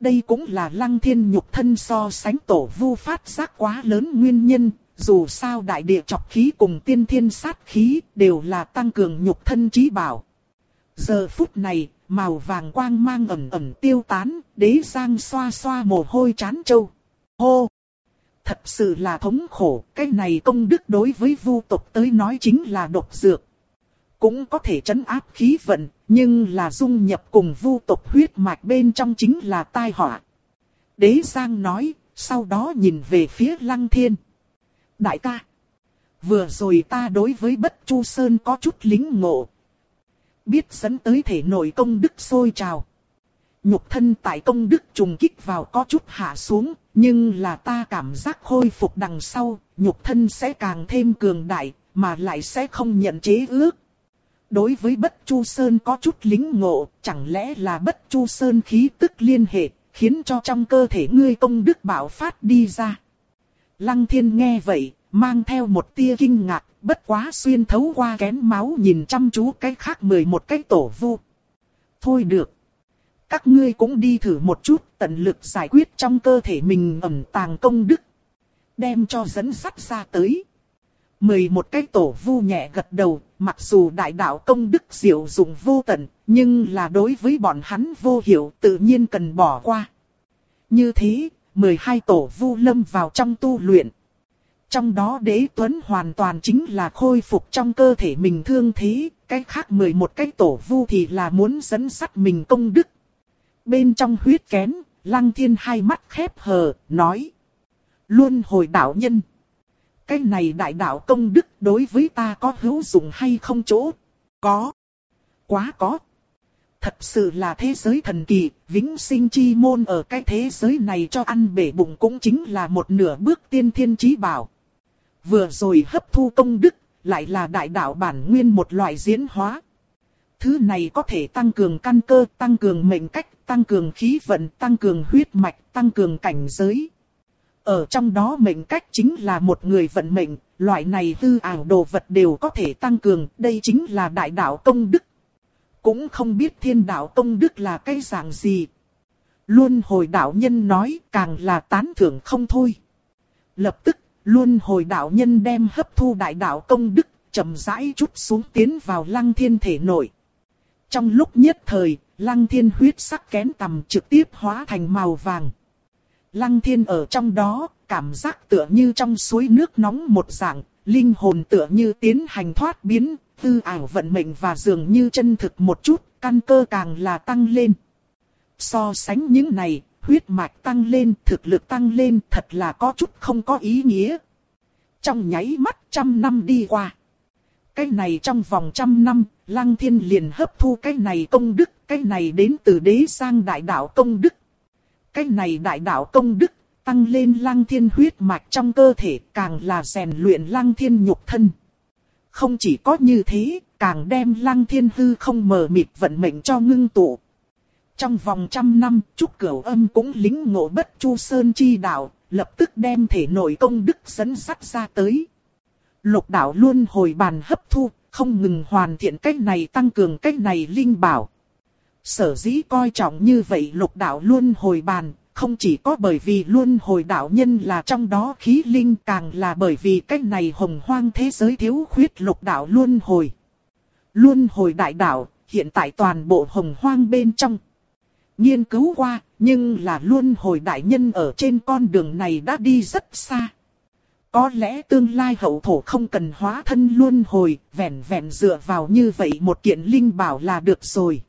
Đây cũng là lăng thiên nhục thân so sánh tổ vu phát giác quá lớn nguyên nhân, dù sao đại địa chọc khí cùng tiên thiên sát khí đều là tăng cường nhục thân trí bảo. Giờ phút này, màu vàng quang mang ẩm ẩm tiêu tán, đế giang xoa xoa mồ hôi chán châu. Hô! Thật sự là thống khổ, cái này công đức đối với vu tộc tới nói chính là độc dược. Cũng có thể chấn áp khí vận, nhưng là dung nhập cùng vu tộc huyết mạch bên trong chính là tai họa. Đế Giang nói, sau đó nhìn về phía Lăng Thiên. Đại ca, vừa rồi ta đối với Bất Chu Sơn có chút lính ngộ. Biết dẫn tới thể nội công đức sôi trào. Nhục thân tại công đức trùng kích vào có chút hạ xuống, nhưng là ta cảm giác khôi phục đằng sau, nhục thân sẽ càng thêm cường đại, mà lại sẽ không nhận chế ước. Đối với Bất Chu Sơn có chút lính ngộ, chẳng lẽ là Bất Chu Sơn khí tức liên hệ, khiến cho trong cơ thể ngươi công đức bạo phát đi ra. Lăng thiên nghe vậy, mang theo một tia kinh ngạc, bất quá xuyên thấu qua kén máu nhìn chăm chú cái khác mười một cái tổ vu. Thôi được. Các ngươi cũng đi thử một chút, tận lực giải quyết trong cơ thể mình ẩm tàng công đức. Đem cho dẫn sắt ra tới. Mười một cái tổ vu nhẹ gật đầu, mặc dù đại đạo công đức diệu dụng vô tận, nhưng là đối với bọn hắn vô hiểu tự nhiên cần bỏ qua. Như thế, 12 tổ vu lâm vào trong tu luyện. Trong đó đế tuấn hoàn toàn chính là khôi phục trong cơ thể mình thương thế, cái khác 11 cái tổ vu thì là muốn dẫn sắt mình công đức. Bên trong huyết kén, lăng thiên hai mắt khép hờ, nói. Luôn hồi đạo nhân. Cái này đại đạo công đức đối với ta có hữu dụng hay không chỗ? Có. Quá có. Thật sự là thế giới thần kỳ, vĩnh sinh chi môn ở cái thế giới này cho ăn bể bụng cũng chính là một nửa bước tiên thiên trí bảo. Vừa rồi hấp thu công đức, lại là đại đạo bản nguyên một loại diễn hóa. Thứ này có thể tăng cường căn cơ, tăng cường mệnh cách, tăng cường khí vận, tăng cường huyết mạch, tăng cường cảnh giới. Ở trong đó mệnh cách chính là một người vận mệnh, loại này hư ảo đồ vật đều có thể tăng cường, đây chính là đại đạo công đức. Cũng không biết thiên đạo công đức là cái dạng gì. Luôn hồi đạo nhân nói càng là tán thưởng không thôi. Lập tức, luôn hồi đạo nhân đem hấp thu đại đạo công đức, chậm rãi chút xuống tiến vào lăng thiên thể nội. Trong lúc nhất thời, lăng thiên huyết sắc kén tầm trực tiếp hóa thành màu vàng. Lăng thiên ở trong đó, cảm giác tựa như trong suối nước nóng một dạng, linh hồn tựa như tiến hành thoát biến, tư ảo vận mệnh và dường như chân thực một chút, căn cơ càng là tăng lên. So sánh những này, huyết mạch tăng lên, thực lực tăng lên thật là có chút không có ý nghĩa. Trong nháy mắt trăm năm đi qua. Cái này trong vòng trăm năm, Lăng Thiên liền hấp thu cái này công đức, cái này đến từ đế sang đại đạo công đức. Cái này đại đạo công đức, tăng lên Lăng Thiên huyết mạch trong cơ thể, càng là rèn luyện Lăng Thiên nhục thân. Không chỉ có như thế, càng đem lăng thiên hư không mờ mịt vận mệnh cho ngưng tụ. Trong vòng trăm năm, Trúc Cửu Âm cũng lính ngộ bất chu sơn chi đạo, lập tức đem thể nội công đức dẫn sắt ra tới. Lục đạo luôn hồi bàn hấp thu, không ngừng hoàn thiện cách này tăng cường cách này linh bảo. Sở dĩ coi trọng như vậy lục đạo luôn hồi bàn, không chỉ có bởi vì luôn hồi đạo nhân là trong đó khí linh càng là bởi vì cách này hồng hoang thế giới thiếu khuyết lục đạo luôn hồi. Luôn hồi đại đạo, hiện tại toàn bộ hồng hoang bên trong. Nghiên cứu qua, nhưng là luôn hồi đại nhân ở trên con đường này đã đi rất xa. Có lẽ tương lai hậu thổ không cần hóa thân luôn hồi, vẹn vẹn dựa vào như vậy một kiện linh bảo là được rồi.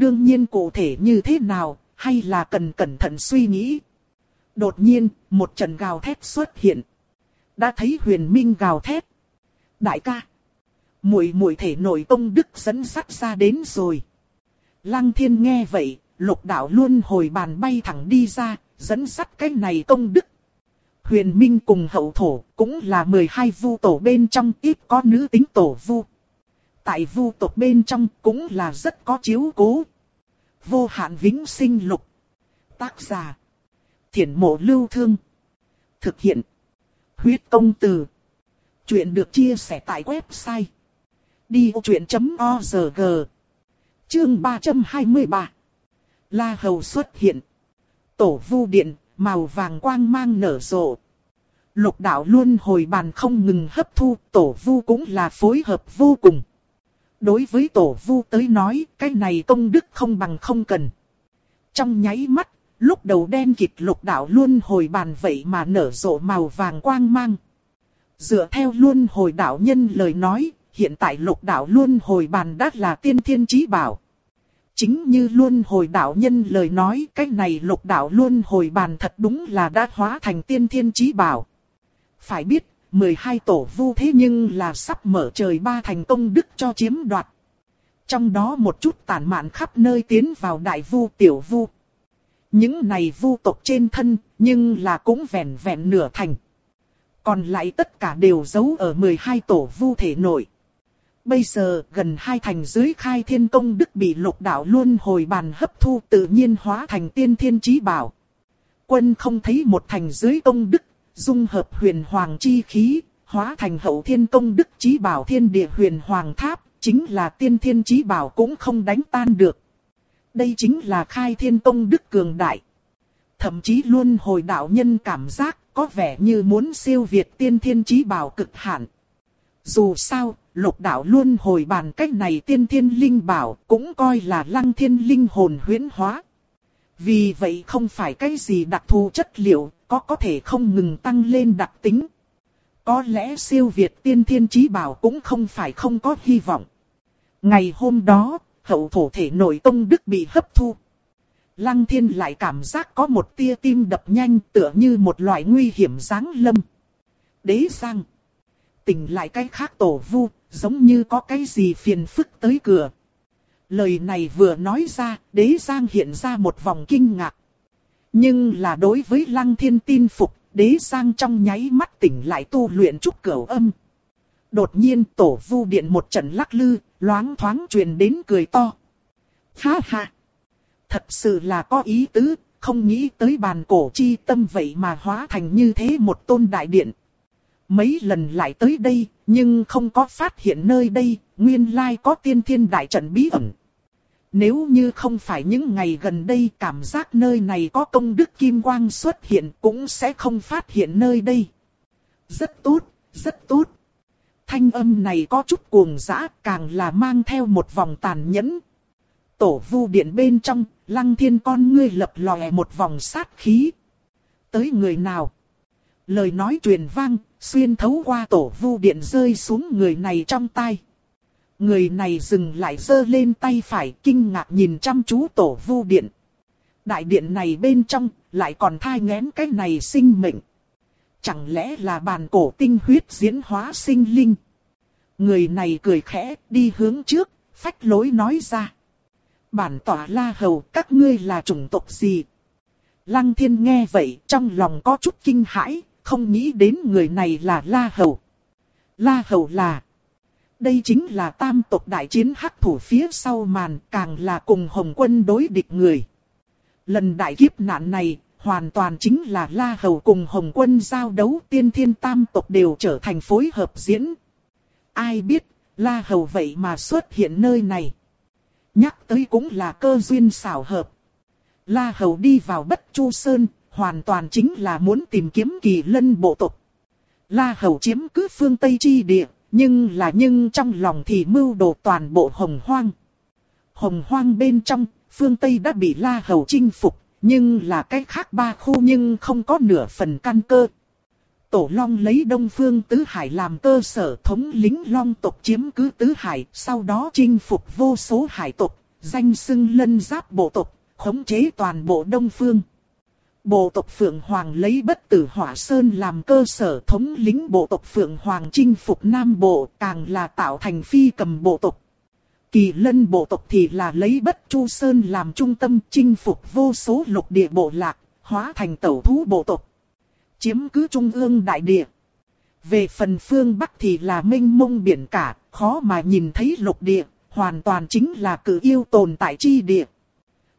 Đương nhiên cụ thể như thế nào, hay là cần cẩn thận suy nghĩ. Đột nhiên, một trận gào thét xuất hiện. Đã thấy huyền minh gào thét. Đại ca, Muội muội thể nội công đức dẫn sắt ra đến rồi. Lăng thiên nghe vậy, lục đạo luôn hồi bàn bay thẳng đi ra, dẫn sắt cái này công đức. Huyền Minh cùng hậu thổ cũng là 12 vu tổ bên trong ít có nữ tính tổ vu. Tại vu tộc bên trong cũng là rất có chiếu cố. Vô hạn vĩnh sinh lục. Tác giả. Thiển mộ lưu thương. Thực hiện. Huyết công từ. Chuyện được chia sẻ tại website. Đi vô chuyện.org Chương 323 La Hầu xuất hiện. Tổ vu điện, màu vàng quang mang nở rộ. Lục đạo luôn hồi bàn không ngừng hấp thu, tổ vu cũng là phối hợp vô cùng. Đối với tổ vu tới nói, cái này công đức không bằng không cần. Trong nháy mắt, lúc đầu đen kịt lục đạo luôn hồi bàn vậy mà nở rộ màu vàng quang mang. Dựa theo luôn hồi đạo nhân lời nói, hiện tại lục đạo luôn hồi bàn đã là tiên thiên trí bảo. Chính như luôn hồi đạo nhân lời nói, cái này lục đạo luôn hồi bàn thật đúng là đã hóa thành tiên thiên trí bảo. Phải biết, 12 tổ vu thế nhưng là sắp mở trời ba thành công đức cho chiếm đoạt. Trong đó một chút tàn mạn khắp nơi tiến vào đại vu tiểu vu. Những này vu tộc trên thân, nhưng là cũng vẹn vẹn nửa thành. Còn lại tất cả đều giấu ở 12 tổ vu thể nội. Bây giờ gần hai thành dưới khai thiên công đức bị lục đạo luôn hồi bàn hấp thu tự nhiên hóa thành tiên thiên trí bảo. Quân không thấy một thành dưới công đức, dung hợp huyền hoàng chi khí, hóa thành hậu thiên công đức trí bảo thiên địa huyền hoàng tháp, chính là tiên thiên trí bảo cũng không đánh tan được. Đây chính là khai thiên công đức cường đại. Thậm chí luôn hồi đạo nhân cảm giác có vẻ như muốn siêu việt tiên thiên trí bảo cực hạn. Dù sao, lục đạo luôn hồi bàn cách này tiên thiên linh bảo cũng coi là lăng thiên linh hồn huyễn hóa. Vì vậy không phải cái gì đặc thù chất liệu, có có thể không ngừng tăng lên đặc tính. Có lẽ siêu việt tiên thiên trí bảo cũng không phải không có hy vọng. Ngày hôm đó, hậu thổ thể nội tông đức bị hấp thu. Lăng thiên lại cảm giác có một tia tim đập nhanh tựa như một loại nguy hiểm giáng lâm. Đế sang Tỉnh lại cái khác tổ vu, giống như có cái gì phiền phức tới cửa. Lời này vừa nói ra, đế Giang hiện ra một vòng kinh ngạc. Nhưng là đối với lăng thiên tin phục, đế Giang trong nháy mắt tỉnh lại tu luyện trúc cửu âm. Đột nhiên tổ vu điện một trận lắc lư, loáng thoáng truyền đến cười to. Ha ha! Thật sự là có ý tứ, không nghĩ tới bàn cổ chi tâm vậy mà hóa thành như thế một tôn đại điện. Mấy lần lại tới đây, nhưng không có phát hiện nơi đây, nguyên lai có tiên thiên đại trận bí ẩn. Nếu như không phải những ngày gần đây cảm giác nơi này có công đức kim quang xuất hiện cũng sẽ không phát hiện nơi đây. Rất tốt, rất tốt. Thanh âm này có chút cuồng dã càng là mang theo một vòng tàn nhẫn. Tổ vu điện bên trong, lăng thiên con ngươi lập lòe một vòng sát khí. Tới người nào? Lời nói truyền vang, xuyên thấu qua tổ vu điện rơi xuống người này trong tay. Người này dừng lại giơ lên tay phải kinh ngạc nhìn chăm chú tổ vu điện. Đại điện này bên trong lại còn thai ngén cái này sinh mệnh. Chẳng lẽ là bàn cổ tinh huyết diễn hóa sinh linh? Người này cười khẽ đi hướng trước, phách lối nói ra. Bản tỏa la hầu các ngươi là chủng tộc gì? Lăng thiên nghe vậy trong lòng có chút kinh hãi, không nghĩ đến người này là La Hầu. La Hầu là... Đây chính là tam tộc đại chiến hắc thủ phía sau màn càng là cùng Hồng quân đối địch người. Lần đại kiếp nạn này, hoàn toàn chính là La Hầu cùng Hồng quân giao đấu tiên thiên tam tộc đều trở thành phối hợp diễn. Ai biết, La Hầu vậy mà xuất hiện nơi này. Nhắc tới cũng là cơ duyên xảo hợp. La Hầu đi vào Bất Chu Sơn, hoàn toàn chính là muốn tìm kiếm kỳ lân bộ tộc. La Hầu chiếm cứ phương Tây chi địa, nhưng là nhưng trong lòng thì mưu đồ toàn bộ hồng hoang. Hồng hoang bên trong, phương Tây đã bị La Hầu chinh phục, nhưng là cách khác ba khu nhưng không có nửa phần căn cơ. Tổ Long lấy Đông Phương Tứ Hải làm cơ sở thống lính Long tộc chiếm cứ Tứ Hải, sau đó chinh phục vô số hải tộc, danh xưng lân giáp bộ tộc, khống chế toàn bộ Đông Phương. Bộ tộc Phượng Hoàng lấy bất tử hỏa sơn làm cơ sở thống lĩnh bộ tộc Phượng Hoàng chinh phục Nam Bộ càng là tạo thành phi cầm bộ tộc. Kỳ lân bộ tộc thì là lấy bất chu sơn làm trung tâm chinh phục vô số lục địa bộ lạc, hóa thành tẩu thú bộ tộc. Chiếm cứ trung ương đại địa. Về phần phương Bắc thì là mênh mông biển cả, khó mà nhìn thấy lục địa, hoàn toàn chính là cử yêu tồn tại chi địa.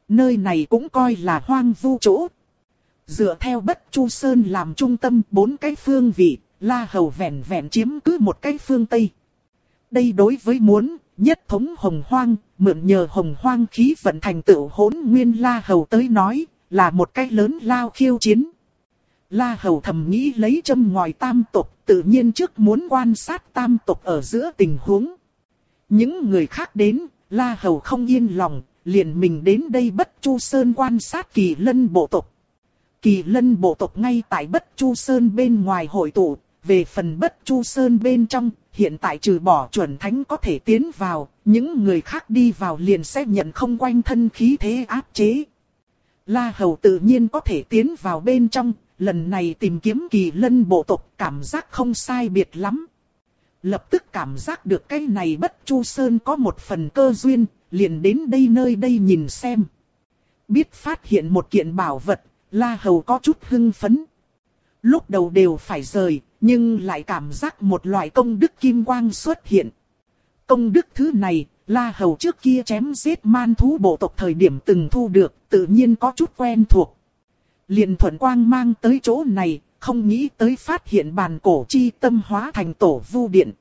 Nơi này cũng coi là hoang vu chỗ. Dựa theo Bất Chu Sơn làm trung tâm bốn cái phương vị, La Hầu vẹn vẹn chiếm cứ một cái phương Tây. Đây đối với muốn, nhất thống hồng hoang, mượn nhờ hồng hoang khí vận thành tựu hỗn nguyên La Hầu tới nói, là một cái lớn lao khiêu chiến. La Hầu thầm nghĩ lấy châm ngòi tam tộc, tự nhiên trước muốn quan sát tam tộc ở giữa tình huống. Những người khác đến, La Hầu không yên lòng, liền mình đến đây bất chu sơn quan sát kỳ lân bộ tộc. Kỳ lân bộ tộc ngay tại bất chu sơn bên ngoài hội tụ, về phần bất chu sơn bên trong, hiện tại trừ bỏ chuẩn thánh có thể tiến vào, những người khác đi vào liền sẽ nhận không quanh thân khí thế áp chế. La Hầu tự nhiên có thể tiến vào bên trong, lần này tìm kiếm kỳ lân bộ tộc cảm giác không sai biệt lắm. Lập tức cảm giác được cái này bất chu sơn có một phần cơ duyên, liền đến đây nơi đây nhìn xem. Biết phát hiện một kiện bảo vật, La Hầu có chút hưng phấn. Lúc đầu đều phải rời, nhưng lại cảm giác một loại công đức kim quang xuất hiện. Công đức thứ này, La Hầu trước kia chém giết man thú bộ tộc thời điểm từng thu được, tự nhiên có chút quen thuộc. Liền thuận quang mang tới chỗ này, không nghĩ tới phát hiện bàn cổ chi tâm hóa thành tổ vu điện.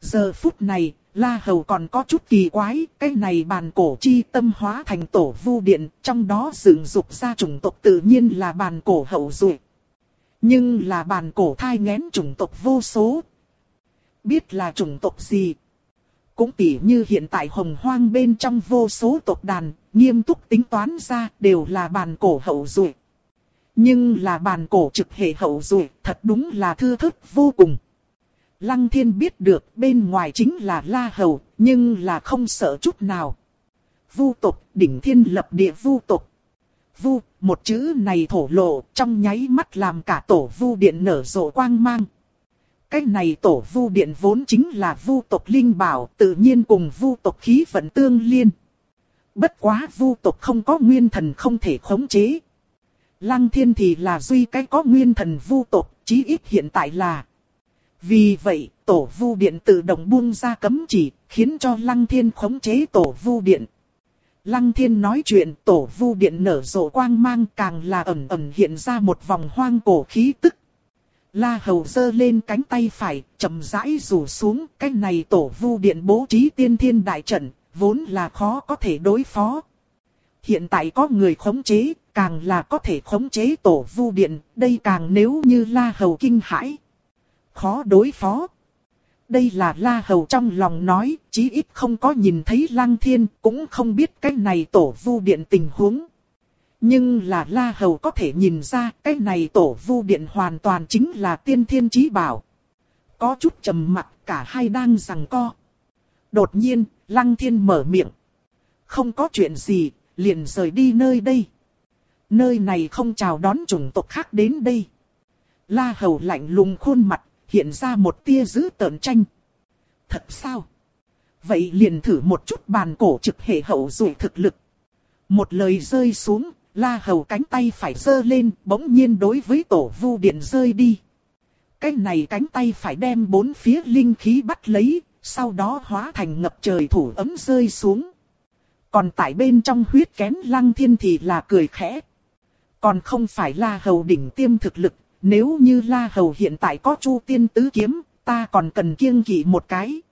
Giờ phút này, La Hầu còn có chút kỳ quái, cái này bàn cổ chi tâm hóa thành tổ vu điện, trong đó dựng dục ra chủng tộc tự nhiên là bàn cổ hậu duệ. Nhưng là bàn cổ thai ngén chủng tộc vô số. Biết là chủng tộc gì? Cũng tỉ như hiện tại hồng hoang bên trong vô số tộc đàn, nghiêm túc tính toán ra đều là bàn cổ hậu duệ. Nhưng là bàn cổ trực hệ hậu duệ thật đúng là thư thức vô cùng. Lăng thiên biết được bên ngoài chính là la hầu, nhưng là không sợ chút nào. Vu tộc, đỉnh thiên lập địa vu tộc. Vu, một chữ này thổ lộ, trong nháy mắt làm cả tổ vu điện nở rộ quang mang. Cái này tổ vu điện vốn chính là vu tộc linh bảo, tự nhiên cùng vu tộc khí vận tương liên. Bất quá vu tộc không có nguyên thần không thể khống chế. Lăng thiên thì là duy cái có nguyên thần vu tộc, chí ít hiện tại là. Vì vậy, tổ vu điện tự động buông ra cấm chỉ, khiến cho lăng thiên khống chế tổ vu điện. Lăng thiên nói chuyện tổ vu điện nở rộ quang mang càng là ẩn ẩn hiện ra một vòng hoang cổ khí tức. La hầu giơ lên cánh tay phải, chậm rãi rủ xuống, cái này tổ vu điện bố trí tiên thiên đại trận, vốn là khó có thể đối phó. Hiện tại có người khống chế, càng là có thể khống chế tổ vu điện, đây càng nếu như la hầu kinh hãi. Khó đối phó. Đây là La Hầu trong lòng nói, chí ít không có nhìn thấy Lăng Thiên, cũng không biết cái này tổ vu điện tình huống. Nhưng là La Hầu có thể nhìn ra cái này tổ vu điện hoàn toàn chính là tiên thiên chí bảo. Có chút trầm mặt cả hai đang rằng co. Đột nhiên, Lăng Thiên mở miệng. Không có chuyện gì, liền rời đi nơi đây. Nơi này không chào đón chủng tộc khác đến đây. La Hầu lạnh lùng khuôn mặt, hiện ra một tia dữ tợn tranh. Thật sao? Vậy liền thử một chút bàn cổ trực hệ hậu rồi thực lực. Một lời rơi xuống, la hầu cánh tay phải giơ lên, bỗng nhiên đối với tổ vu điện rơi đi. Cái này cánh tay phải đem bốn phía linh khí bắt lấy, sau đó hóa thành ngập trời thủ ấm rơi xuống. Còn tại bên trong huyết kén lăng thiên thì là cười khẽ. Còn không phải la hầu đỉnh tiêm thực lực, nếu như La Hầu hiện tại có Chu Tiên Tứ Kiếm, ta còn cần kiêng kỵ một cái.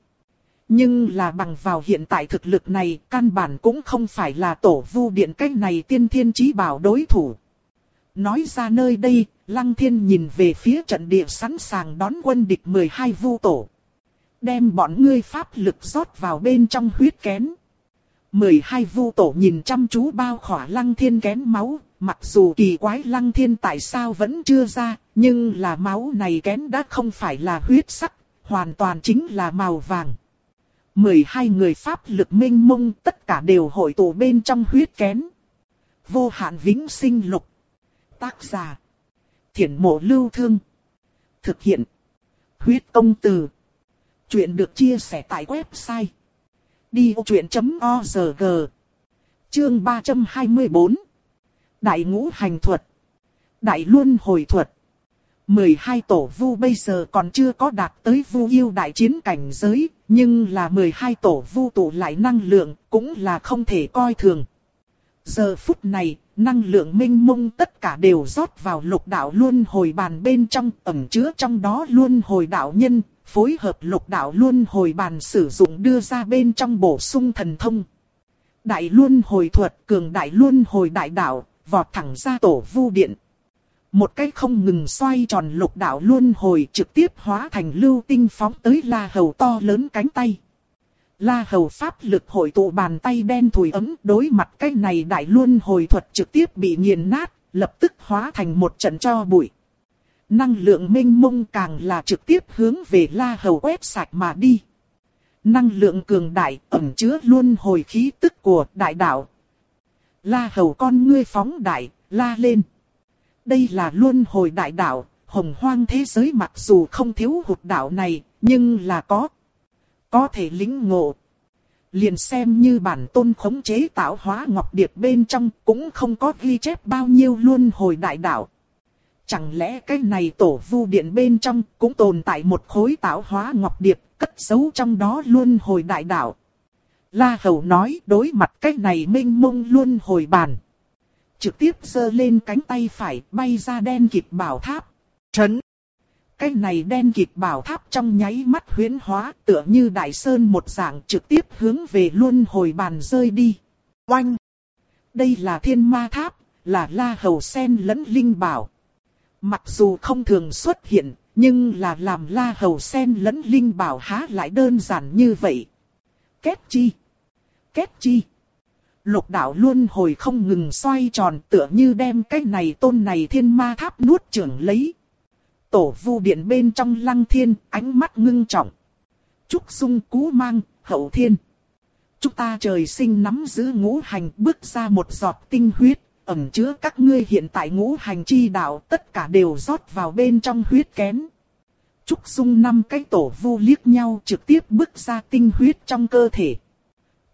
Nhưng là bằng vào hiện tại thực lực này, căn bản cũng không phải là tổ vu điện cách này tiên thiên chí bảo đối thủ. Nói ra nơi đây, Lăng Thiên nhìn về phía trận địa sẵn sàng đón quân địch 12 vu tổ. Đem bọn ngươi pháp lực rót vào bên trong huyết kén. 12 vu tổ nhìn chăm chú bao khỏa Lăng Thiên kén máu, Mặc dù kỳ quái lăng thiên tại sao vẫn chưa ra, nhưng là máu này kén đã không phải là huyết sắc, hoàn toàn chính là màu vàng. 12 người pháp lực minh mông tất cả đều hội tụ bên trong huyết kén. Vô hạn vĩnh sinh lục. Tác giả. Thiển mộ lưu thương. Thực hiện. Huyết công từ. Chuyện được chia sẻ tại website. Đi vô chuyện.org Chương 324 Đại ngũ hành thuật. Đại luân hồi thuật. 12 tổ vu bây giờ còn chưa có đạt tới vu yêu đại chiến cảnh giới, nhưng là 12 tổ vu tụ lại năng lượng, cũng là không thể coi thường. Giờ phút này, năng lượng minh mông tất cả đều rót vào lục đạo luân hồi bàn bên trong, ẩn chứa trong đó luân hồi đạo nhân, phối hợp lục đạo luân hồi bàn sử dụng đưa ra bên trong bổ sung thần thông. Đại luân hồi thuật cường đại luân hồi đại đạo, vọt thẳng ra tổ vu điện. Một cái không ngừng xoay tròn lục đạo luân hồi trực tiếp hóa thành lưu tinh phóng tới la hầu to lớn cánh tay. La hầu pháp lực hội tụ bàn tay đen thùi ấm đối mặt cái này đại luân hồi thuật trực tiếp bị nghiền nát, lập tức hóa thành một trận cho bụi. Năng lượng minh mông càng là trực tiếp hướng về la hầu quét sạch mà đi. Năng lượng cường đại ẩn chứa luân hồi khí tức của đại đạo. La hầu con ngươi phóng đại, la lên. Đây là luân hồi đại đạo, hồng hoang thế giới mặc dù không thiếu hụt đạo này, nhưng là có. Có thể lính ngộ. Liền xem như bản tôn khống chế tạo hóa ngọc điệp bên trong cũng không có ghi chép bao nhiêu luân hồi đại đạo. Chẳng lẽ cái này tổ vu điện bên trong cũng tồn tại một khối tạo hóa ngọc điệp cất giấu trong đó luân hồi đại đạo. La Hầu nói đối mặt cái này minh mông luân hồi bàn trực tiếp giơ lên cánh tay phải bay ra đen kịp bảo tháp. Trấn! Cái này đen kịt bảo tháp trong nháy mắt huyến hóa tựa như đại sơn một dạng trực tiếp hướng về luân hồi bàn rơi đi. Oanh! Đây là thiên ma tháp, là la hầu sen lẫn linh bảo. Mặc dù không thường xuất hiện, nhưng là làm la hầu sen lẫn linh bảo há lại đơn giản như vậy. Kết chi! Kết chi! Lục đạo luôn hồi không ngừng xoay tròn tựa như đem cái này tôn này thiên ma tháp nuốt trưởng lấy. Tổ vu điện bên trong lăng thiên, ánh mắt ngưng trọng. Trúc sung cú mang, hậu thiên. Chúng ta trời sinh nắm giữ ngũ hành bước ra một giọt tinh huyết, ẩn chứa các ngươi hiện tại ngũ hành chi đạo tất cả đều rót vào bên trong huyết kén. Trúc sung năm cái tổ vu liếc nhau trực tiếp bước ra tinh huyết trong cơ thể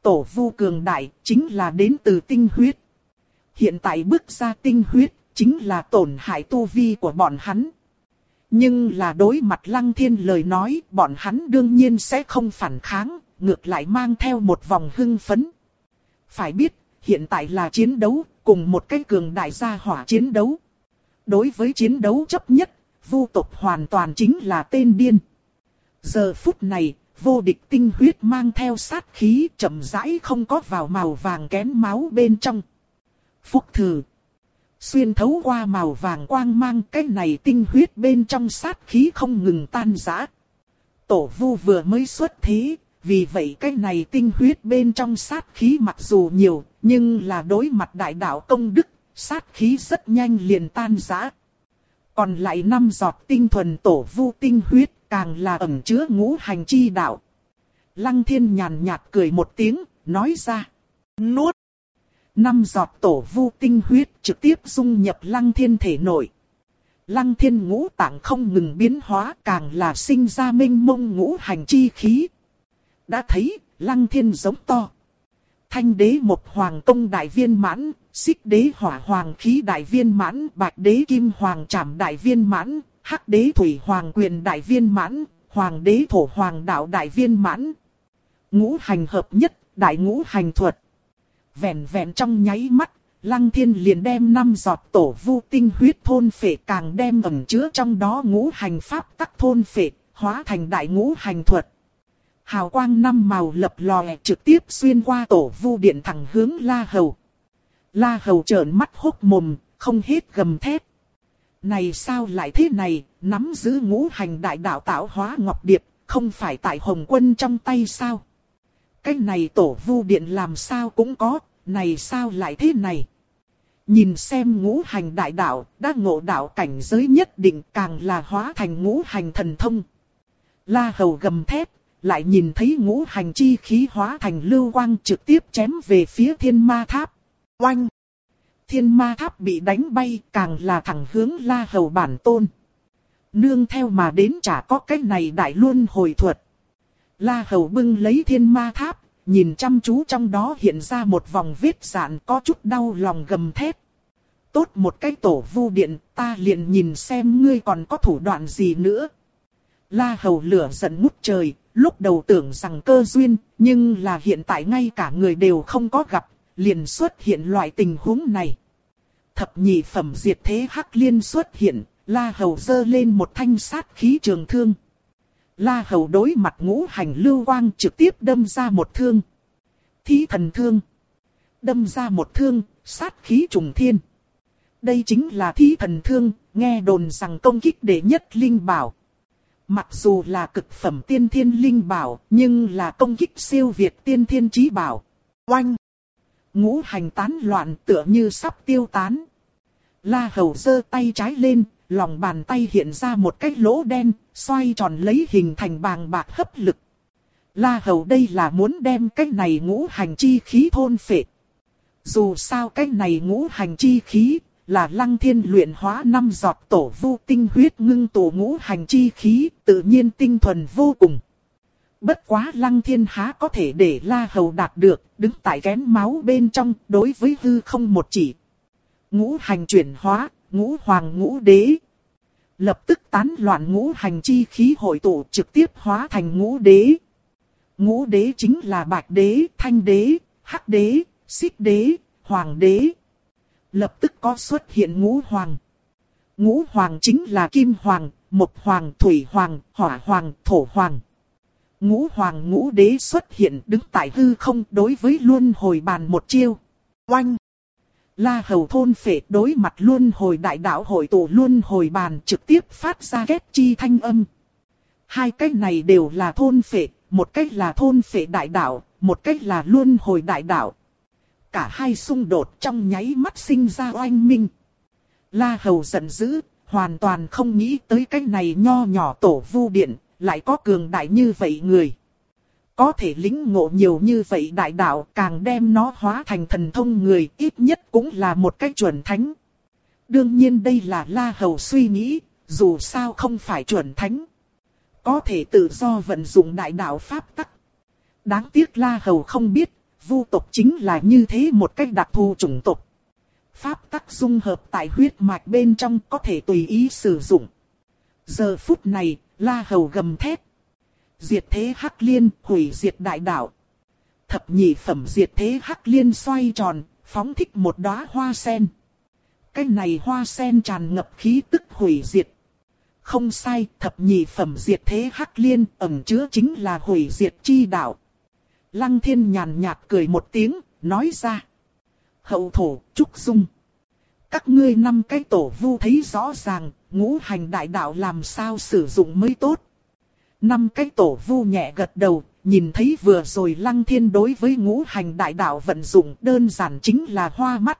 tổ vu cường đại chính là đến từ tinh huyết. Hiện tại bước ra tinh huyết chính là tổn hại tu vi của bọn hắn. Nhưng là đối mặt lăng thiên lời nói bọn hắn đương nhiên sẽ không phản kháng, ngược lại mang theo một vòng hưng phấn. Phải biết, hiện tại là chiến đấu, cùng một cái cường đại gia hỏa chiến đấu. Đối với chiến đấu chấp nhất, vu tộc hoàn toàn chính là tên điên. Giờ phút này, vô địch tinh huyết mang theo sát khí chậm rãi không có vào màu vàng kén máu bên trong. Phúc thử. Xuyên thấu qua màu vàng quang mang cái này tinh huyết bên trong sát khí không ngừng tan rã. Tổ vu vừa mới xuất thế, vì vậy cái này tinh huyết bên trong sát khí mặc dù nhiều, nhưng là đối mặt đại đạo công đức, sát khí rất nhanh liền tan rã. Còn lại năm giọt tinh thuần tổ vu tinh huyết, càng là ẩn chứa ngũ hành chi đạo. Lăng thiên nhàn nhạt cười một tiếng, nói ra. Nuốt. Năm giọt tổ vu tinh huyết trực tiếp dung nhập lăng thiên thể nội. Lăng thiên ngũ tạng không ngừng biến hóa càng là sinh ra minh mông ngũ hành chi khí. Đã thấy, lăng thiên giống to. Thanh đế một hoàng công đại viên mãn, xích đế hỏa hoàng khí đại viên mãn, bạch đế kim hoàng trảm đại viên mãn, hắc đế thủy hoàng quyền đại viên mãn, hoàng đế thổ hoàng đạo đại viên mãn. Ngũ hành hợp nhất, đại ngũ hành thuật. Vẹn vẹn trong nháy mắt, lăng thiên liền đem năm giọt tổ vu tinh huyết thôn phệ càng đem ẩn chứa trong đó ngũ hành pháp tắc thôn phệ, hóa thành đại ngũ hành thuật. Hào quang năm màu lập lòe trực tiếp xuyên qua tổ vu điện thẳng hướng La Hầu. La Hầu trợn mắt hốc mồm, không hết gầm thét. Này sao lại thế này, nắm giữ ngũ hành đại đạo tạo hóa ngọc điệp, không phải tại hồng quân trong tay sao? Cái này tổ vu điện làm sao cũng có, này sao lại thế này? Nhìn xem ngũ hành đại đạo, đã ngộ đạo cảnh giới nhất định càng là hóa thành ngũ hành thần thông. La hầu gầm thép, lại nhìn thấy ngũ hành chi khí hóa thành lưu quang trực tiếp chém về phía thiên ma tháp. Oanh! Thiên ma tháp bị đánh bay càng là thẳng hướng la hầu bản tôn. Nương theo mà đến chả có cách này đại luôn hồi thuật. La hầu bưng lấy thiên ma tháp, nhìn chăm chú trong đó hiện ra một vòng vết dạn có chút đau lòng gầm thét. Tốt một cái tổ vu điện, ta liền nhìn xem ngươi còn có thủ đoạn gì nữa. La hầu lửa giận ngút trời, lúc đầu tưởng rằng cơ duyên, nhưng là hiện tại ngay cả người đều không có gặp, liền xuất hiện loại tình huống này. Thập nhị phẩm diệt thế hắc liên xuất hiện, La Hầu dơ lên một thanh sát khí trường thương. La Hầu đối mặt ngũ hành lưu quang trực tiếp đâm ra một thương. Thí thần thương. Đâm ra một thương, sát khí trùng thiên. Đây chính là thí thần thương, nghe đồn rằng công kích đệ nhất linh bảo. Mặc dù là cực phẩm tiên thiên linh bảo, nhưng là công kích siêu việt tiên thiên trí bảo. Oanh! Ngũ hành tán loạn tựa như sắp tiêu tán. La hầu giơ tay trái lên, lòng bàn tay hiện ra một cái lỗ đen, xoay tròn lấy hình thành bàng bạc hấp lực. La hầu đây là muốn đem cái này ngũ hành chi khí thôn phệ. Dù sao cái này ngũ hành chi khí, là lăng thiên luyện hóa năm giọt tổ vu tinh huyết ngưng tổ ngũ hành chi khí, tự nhiên tinh thuần vô cùng. Bất quá lăng thiên há có thể để la hầu đạt được, đứng tại kén máu bên trong, đối với hư không một chỉ. Ngũ hành chuyển hóa, ngũ hoàng ngũ đế. Lập tức tán loạn ngũ hành chi khí hội tụ trực tiếp hóa thành ngũ đế. Ngũ đế chính là bạch đế, thanh đế, hắc đế, xích đế, hoàng đế. Lập tức có xuất hiện ngũ hoàng. Ngũ hoàng chính là kim hoàng, mộc hoàng, thủy hoàng, hỏa hoàng, thổ hoàng. Ngũ hoàng ngũ đế xuất hiện đứng tại hư không đối với luân hồi bàn một chiêu. Oanh! La hầu thôn phệ đối mặt luôn hồi đại đạo hội tụ luôn hồi bàn trực tiếp phát ra ghét chi thanh âm. Hai cách này đều là thôn phệ, một cách là thôn phệ đại đạo, một cách là luôn hồi đại đạo. Cả hai xung đột trong nháy mắt sinh ra oanh minh. La hầu giận dữ, hoàn toàn không nghĩ tới cách này nho nhỏ tổ vu điện, lại có cường đại như vậy người. Có thể lĩnh ngộ nhiều như vậy đại đạo càng đem nó hóa thành thần thông người ít nhất cũng là một cách chuẩn thánh. Đương nhiên đây là La Hầu suy nghĩ, dù sao không phải chuẩn thánh. Có thể tự do vận dụng đại đạo Pháp tắc. Đáng tiếc La Hầu không biết, vu tộc chính là như thế một cách đặc thù chủng tộc. Pháp tắc dung hợp tại huyết mạch bên trong có thể tùy ý sử dụng. Giờ phút này, La Hầu gầm thét, Diệt thế hắc liên, hủy diệt đại đạo. Thập nhị phẩm diệt thế hắc liên xoay tròn, phóng thích một đóa hoa sen. Cái này hoa sen tràn ngập khí tức hủy diệt. Không sai, thập nhị phẩm diệt thế hắc liên ẩn chứa chính là hủy diệt chi đạo. Lăng thiên nhàn nhạt cười một tiếng, nói ra. Hậu thổ, trúc dung. Các ngươi năm cái tổ vu thấy rõ ràng, ngũ hành đại đạo làm sao sử dụng mới tốt. Năm cái tổ vu nhẹ gật đầu, nhìn thấy vừa rồi lăng thiên đối với ngũ hành đại đạo vận dụng đơn giản chính là hoa mắt.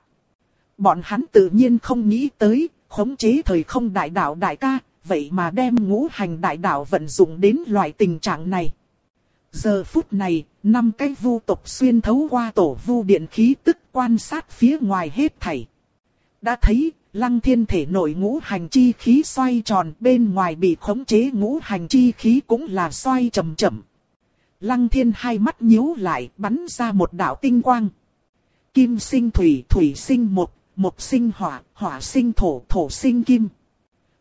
Bọn hắn tự nhiên không nghĩ tới, khống chế thời không đại đạo đại ca, vậy mà đem ngũ hành đại đạo vận dụng đến loại tình trạng này. Giờ phút này, năm cái vu tộc xuyên thấu qua tổ vu điện khí tức quan sát phía ngoài hết thảy. Đã thấy, Lăng thiên thể nội ngũ hành chi khí xoay tròn bên ngoài bị khống chế ngũ hành chi khí cũng là xoay chậm chậm. Lăng thiên hai mắt nhíu lại bắn ra một đạo tinh quang. Kim sinh thủy, thủy sinh một, một sinh hỏa, hỏa sinh thổ, thổ sinh kim.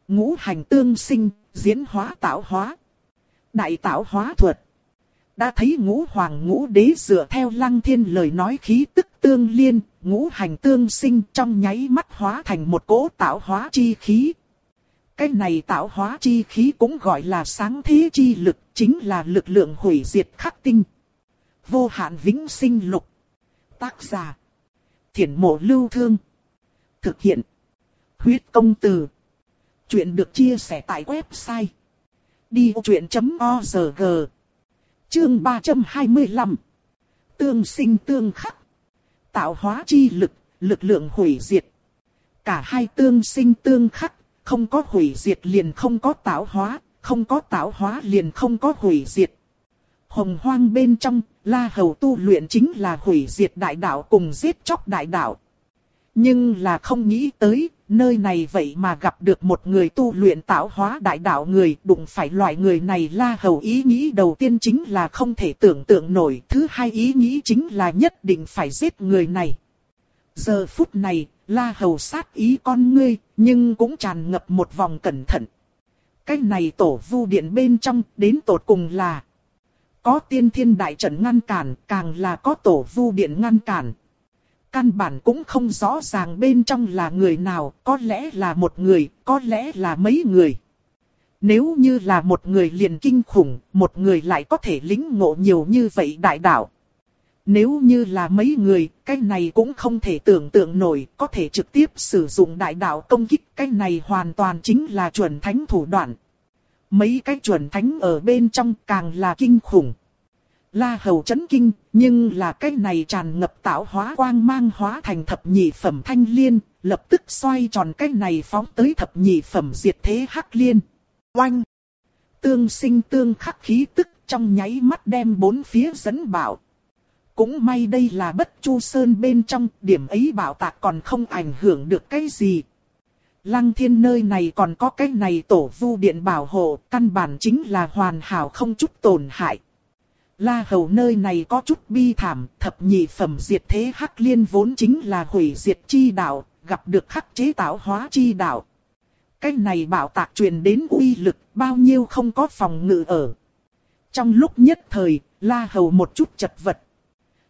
Ngũ hành tương sinh, diễn hóa tạo hóa. Đại tạo hóa thuật. Đã thấy ngũ hoàng ngũ đế dựa theo lăng thiên lời nói khí tức tương liên, ngũ hành tương sinh trong nháy mắt hóa thành một cỗ tạo hóa chi khí. Cái này tạo hóa chi khí cũng gọi là sáng thế chi lực, chính là lực lượng hủy diệt khắc tinh. Vô hạn vĩnh sinh lục. Tác giả. Thiển mộ lưu thương. Thực hiện. Huyết công từ. Chuyện được chia sẻ tại website. Đi vô chuyện.org Chương 325 Tương sinh tương khắc Tạo hóa chi lực, lực lượng hủy diệt. Cả hai tương sinh tương khắc, không có hủy diệt liền không có tạo hóa, không có tạo hóa liền không có hủy diệt. Hồng hoang bên trong, La Hầu tu luyện chính là hủy diệt đại đạo cùng giết chóc đại đạo. Nhưng là không nghĩ tới, nơi này vậy mà gặp được một người tu luyện tạo hóa đại đạo người, đụng phải loại người này la hầu ý nghĩ đầu tiên chính là không thể tưởng tượng nổi, thứ hai ý nghĩ chính là nhất định phải giết người này. Giờ phút này, la hầu sát ý con ngươi, nhưng cũng tràn ngập một vòng cẩn thận. Cái này tổ vu điện bên trong, đến tột cùng là có tiên thiên đại trận ngăn cản, càng là có tổ vu điện ngăn cản. Căn bản cũng không rõ ràng bên trong là người nào, có lẽ là một người, có lẽ là mấy người. Nếu như là một người liền kinh khủng, một người lại có thể lính ngộ nhiều như vậy đại đạo. Nếu như là mấy người, cái này cũng không thể tưởng tượng nổi, có thể trực tiếp sử dụng đại đạo công kích, cái này hoàn toàn chính là chuẩn thánh thủ đoạn. Mấy cái chuẩn thánh ở bên trong càng là kinh khủng. La hầu chấn kinh, nhưng là cái này tràn ngập tạo hóa quang mang hóa thành thập nhị phẩm thanh liên, lập tức xoay tròn cái này phóng tới thập nhị phẩm diệt thế hắc liên. Oanh! Tương sinh tương khắc khí tức trong nháy mắt đem bốn phía dẫn bảo. Cũng may đây là bất chu sơn bên trong, điểm ấy bảo tạc còn không ảnh hưởng được cái gì. Lăng thiên nơi này còn có cái này tổ vu điện bảo hộ, căn bản chính là hoàn hảo không chút tổn hại. La hầu nơi này có chút bi thảm, thập nhị phẩm diệt thế hắc liên vốn chính là hủy diệt chi đạo, gặp được khắc chế tạo hóa chi đạo. Cái này bảo tạc truyền đến uy lực, bao nhiêu không có phòng ngự ở. Trong lúc nhất thời, La hầu một chút chật vật.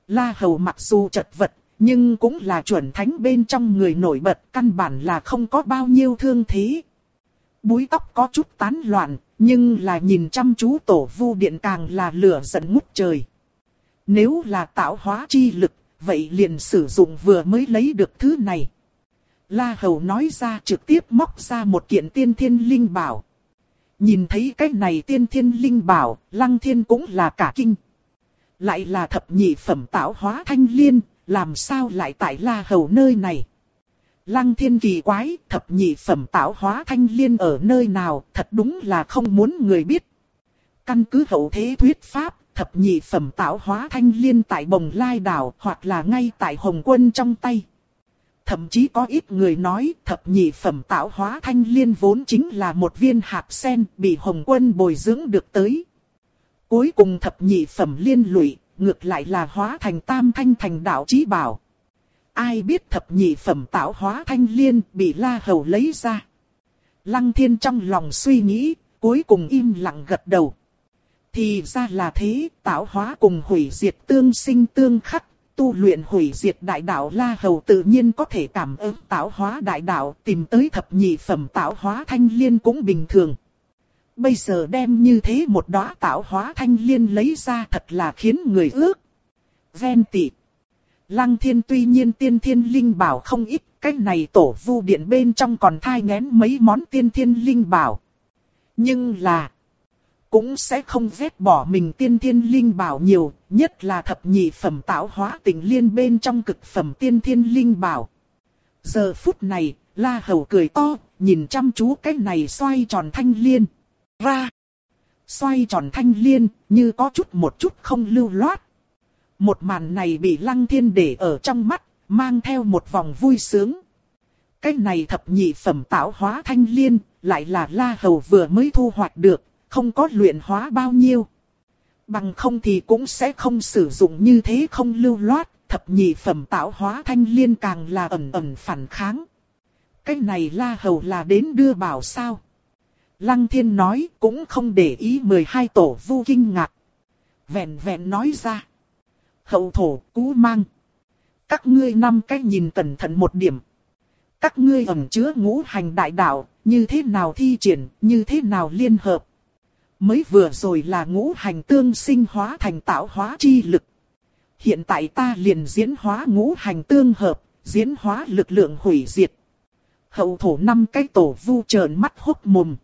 La hầu mặc dù chật vật, nhưng cũng là chuẩn thánh bên trong người nổi bật, căn bản là không có bao nhiêu thương thế. Búi tóc có chút tán loạn, nhưng là nhìn chăm chú tổ vu điện càng là lửa giận ngút trời. Nếu là tạo hóa chi lực, vậy liền sử dụng vừa mới lấy được thứ này. La Hầu nói ra trực tiếp móc ra một kiện tiên thiên linh bảo. Nhìn thấy cái này tiên thiên linh bảo, lăng thiên cũng là cả kinh. Lại là thập nhị phẩm tạo hóa thanh liên, làm sao lại tại La Hầu nơi này? Lăng thiên kỳ quái, thập nhị phẩm tạo hóa thanh liên ở nơi nào, thật đúng là không muốn người biết. Căn cứ hậu thế thuyết pháp, thập nhị phẩm tạo hóa thanh liên tại bồng lai đảo hoặc là ngay tại hồng quân trong tay. Thậm chí có ít người nói thập nhị phẩm tạo hóa thanh liên vốn chính là một viên hạt sen bị hồng quân bồi dưỡng được tới. Cuối cùng thập nhị phẩm liên lụy, ngược lại là hóa thành tam thanh thành đạo trí bảo. Ai biết thập nhị phẩm tạo hóa thanh liên bị la hầu lấy ra. Lăng thiên trong lòng suy nghĩ, cuối cùng im lặng gật đầu. Thì ra là thế, tạo hóa cùng hủy diệt tương sinh tương khắc, tu luyện hủy diệt đại đạo La Hầu tự nhiên có thể cảm ứng tạo hóa đại đạo, tìm tới thập nhị phẩm tạo hóa thanh liên cũng bình thường. Bây giờ đem như thế một đóa tạo hóa thanh liên lấy ra thật là khiến người ước. Ven tị. Lăng thiên tuy nhiên tiên thiên linh bảo không ít, cái này tổ vu điện bên trong còn thai ngén mấy món tiên thiên linh bảo. Nhưng là, cũng sẽ không vết bỏ mình tiên thiên linh bảo nhiều, nhất là thập nhị phẩm tạo hóa tình liên bên trong cực phẩm tiên thiên linh bảo. Giờ phút này, La Hầu cười to, nhìn chăm chú cái này xoay tròn thanh liên. Ra! Xoay tròn thanh liên, như có chút một chút không lưu loát. Một màn này bị lăng thiên để ở trong mắt, mang theo một vòng vui sướng. Cái này thập nhị phẩm tạo hóa thanh liên, lại là la hầu vừa mới thu hoạch được, không có luyện hóa bao nhiêu. Bằng không thì cũng sẽ không sử dụng như thế không lưu loát, thập nhị phẩm tạo hóa thanh liên càng là ẩn ẩn phản kháng. Cái này la hầu là đến đưa bảo sao. Lăng thiên nói cũng không để ý 12 tổ vu kinh ngạc. Vẹn vẹn nói ra hậu thổ, cú mang. Các ngươi năm cách nhìn cẩn thận một điểm. Các ngươi ẩn chứa ngũ hành đại đạo, như thế nào thi triển, như thế nào liên hợp. Mới vừa rồi là ngũ hành tương sinh hóa thành tạo hóa chi lực. Hiện tại ta liền diễn hóa ngũ hành tương hợp, diễn hóa lực lượng hủy diệt. Hậu thổ năm cái tổ vu trợn mắt hốc mồm.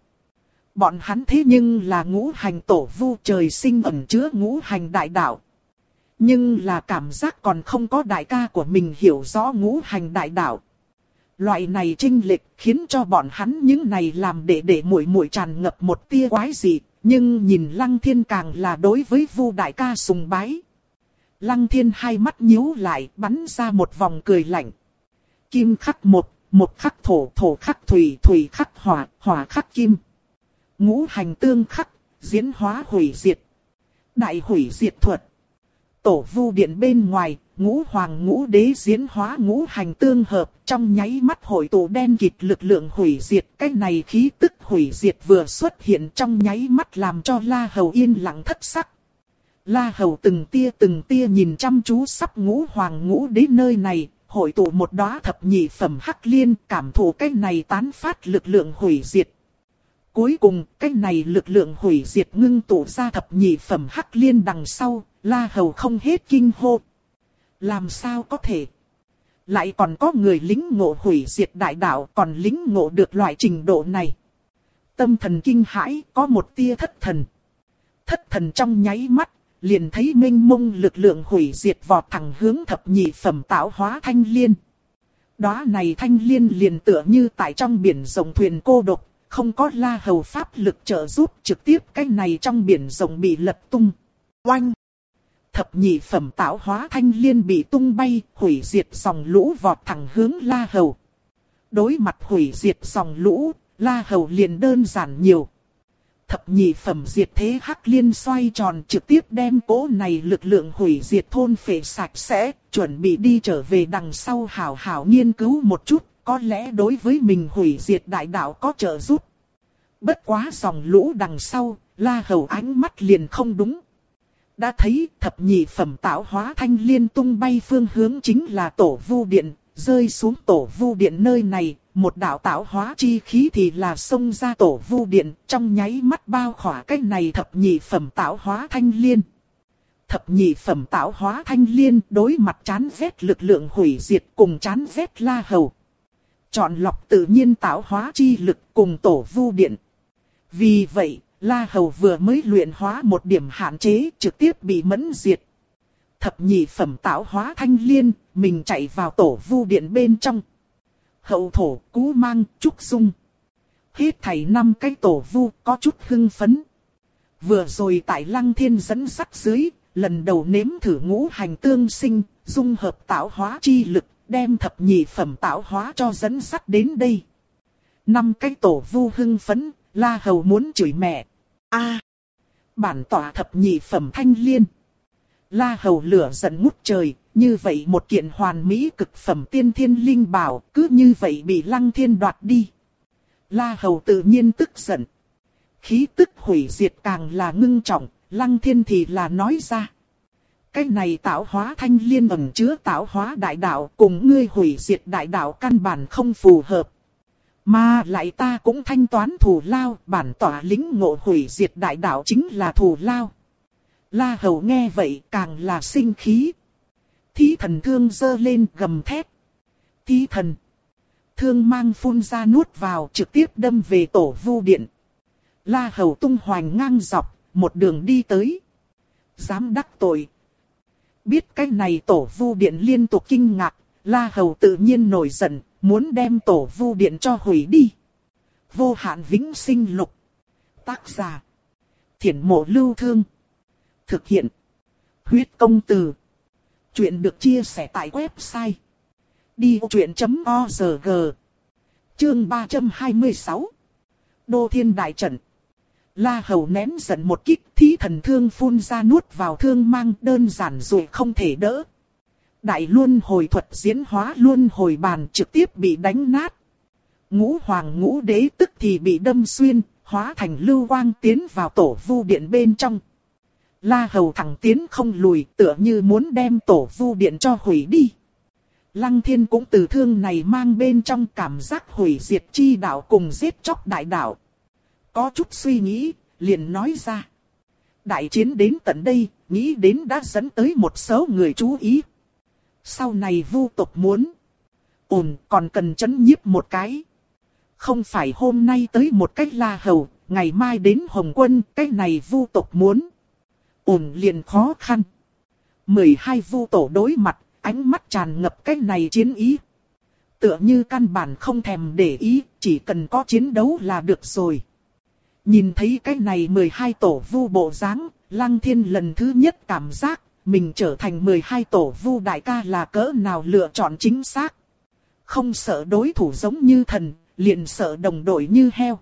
Bọn hắn thế nhưng là ngũ hành tổ vu trời sinh ẩn chứa ngũ hành đại đạo, nhưng là cảm giác còn không có đại ca của mình hiểu rõ ngũ hành đại đạo. Loại này trinh lịch khiến cho bọn hắn những này làm để để muội muội tràn ngập một tia quái dị, nhưng nhìn Lăng Thiên càng là đối với Vu đại ca sùng bái. Lăng Thiên hai mắt nhíu lại, bắn ra một vòng cười lạnh. Kim khắc một, một khắc thổ, thổ khắc thủy, thủy khắc hỏa, hỏa khắc kim. Ngũ hành tương khắc, diễn hóa hủy diệt. Đại hủy diệt thuật. Tổ vu điện bên ngoài, ngũ hoàng ngũ đế diễn hóa ngũ hành tương hợp, trong nháy mắt hội tụ đen kịt lực lượng hủy diệt. Cái này khí tức hủy diệt vừa xuất hiện trong nháy mắt làm cho La Hầu yên lặng thất sắc. La Hầu từng tia từng tia nhìn chăm chú sắp ngũ hoàng ngũ đế nơi này, hội tụ một đóa thập nhị phẩm hắc liên, cảm thụ cái này tán phát lực lượng hủy diệt. Cuối cùng, cái này lực lượng hủy diệt ngưng tụ ra thập nhị phẩm hắc liên đằng sau, La Hầu không hết kinh hô. Làm sao có thể? Lại còn có người lính ngộ hủy diệt đại đạo còn lính ngộ được loại trình độ này. Tâm thần kinh hãi có một tia thất thần. Thất thần trong nháy mắt, liền thấy minh mông lực lượng hủy diệt vọt thẳng hướng thập nhị phẩm tạo hóa thanh liên. Đóa này thanh liên liền tựa như tại trong biển rồng thuyền cô độc, không có la hầu pháp lực trợ giúp trực tiếp cái này trong biển rồng bị lật tung. Oanh! Thập nhị phẩm tạo hóa thanh liên bị tung bay, hủy diệt dòng lũ vọt thẳng hướng la hầu. Đối mặt hủy diệt dòng lũ, la hầu liền đơn giản nhiều thập nhị phẩm diệt thế hắc liên xoay tròn trực tiếp đem cỗ này lực lượng hủy diệt thôn phệ sạch sẽ, chuẩn bị đi trở về đằng sau hảo hảo nghiên cứu một chút, có lẽ đối với mình hủy diệt đại đạo có trợ giúp. Bất quá dòng lũ đằng sau, la hầu ánh mắt liền không đúng. Đã thấy thập nhị phẩm tạo hóa thanh liên tung bay phương hướng chính là tổ vu điện, rơi xuống tổ vu điện nơi này, một đạo tạo hóa chi khí thì là xông ra tổ vu điện, trong nháy mắt bao khỏa cái này thập nhị phẩm tạo hóa thanh liên. Thập nhị phẩm tạo hóa thanh liên đối mặt chán vết lực lượng hủy diệt cùng chán vết la hầu. Chọn lọc tự nhiên tạo hóa chi lực cùng tổ vu điện. Vì vậy, La Hầu vừa mới luyện hóa một điểm hạn chế trực tiếp bị mẫn diệt. Thập nhị phẩm tạo hóa thanh liên, mình chạy vào tổ vu điện bên trong hậu thổ, cú mang, trúc dung. Hết thảy năm cái tổ vu có chút hưng phấn. Vừa rồi tại lăng thiên dẫn sắt dưới, lần đầu nếm thử ngũ hành tương sinh, dung hợp tạo hóa chi lực, đem thập nhị phẩm tạo hóa cho dẫn sắt đến đây. Năm cái tổ vu hưng phấn, la hầu muốn chửi mẹ a bản tỏa thập nhị phẩm thanh liên. La hầu lửa giận ngút trời, như vậy một kiện hoàn mỹ cực phẩm tiên thiên linh bảo, cứ như vậy bị lăng thiên đoạt đi. La hầu tự nhiên tức giận. Khí tức hủy diệt càng là ngưng trọng, lăng thiên thì là nói ra. Cái này tạo hóa thanh liên ẩn chứa tạo hóa đại đạo cùng ngươi hủy diệt đại đạo căn bản không phù hợp. Mà lại ta cũng thanh toán thù lao, bản tỏa lính ngộ hủy diệt đại đạo chính là thù lao. La hầu nghe vậy càng là sinh khí, Thí thần thương dơ lên gầm thét. Thí thần. Thương mang phun ra nuốt vào trực tiếp đâm về tổ vu điện. La hầu tung hoành ngang dọc, một đường đi tới. Dám đắc tội. Biết cái này tổ vu điện liên tục kinh ngạc, La hầu tự nhiên nổi giận, muốn đem tổ vu điện cho hủy đi. Vô hạn vĩnh sinh lục. Tác giả. Thiển mộ lưu thương. Thực hiện. Huyết công từ. Chuyện được chia sẻ tại website đi truyện.org Chương 326 Đô Thiên Đại Trận La Hầu nén giận một kích, thí thần thương phun ra nuốt vào thương mang, đơn giản rồi không thể đỡ. Đại luân hồi thuật diễn hóa luân hồi bàn trực tiếp bị đánh nát. Ngũ hoàng ngũ đế tức thì bị đâm xuyên, hóa thành lưu quang tiến vào tổ vu điện bên trong. La Hầu thẳng tiến không lùi tựa như muốn đem tổ vu điện cho hủy đi. Lăng thiên cũng từ thương này mang bên trong cảm giác hủy diệt chi đạo cùng giết chóc đại đạo. Có chút suy nghĩ, liền nói ra. Đại chiến đến tận đây, nghĩ đến đã dẫn tới một số người chú ý. Sau này vu tộc muốn. Ổn còn cần chấn nhiếp một cái. Không phải hôm nay tới một cách la hầu, ngày mai đến hồng quân, cái này vu tộc muốn ổn liền khó khăn. 12 vu tổ đối mặt, ánh mắt tràn ngập cái này chiến ý. Tựa như căn bản không thèm để ý, chỉ cần có chiến đấu là được rồi. Nhìn thấy cái này 12 tổ vu bộ dáng, Lăng Thiên lần thứ nhất cảm giác, mình trở thành 12 tổ vu đại ca là cỡ nào lựa chọn chính xác. Không sợ đối thủ giống như thần, liền sợ đồng đội như heo.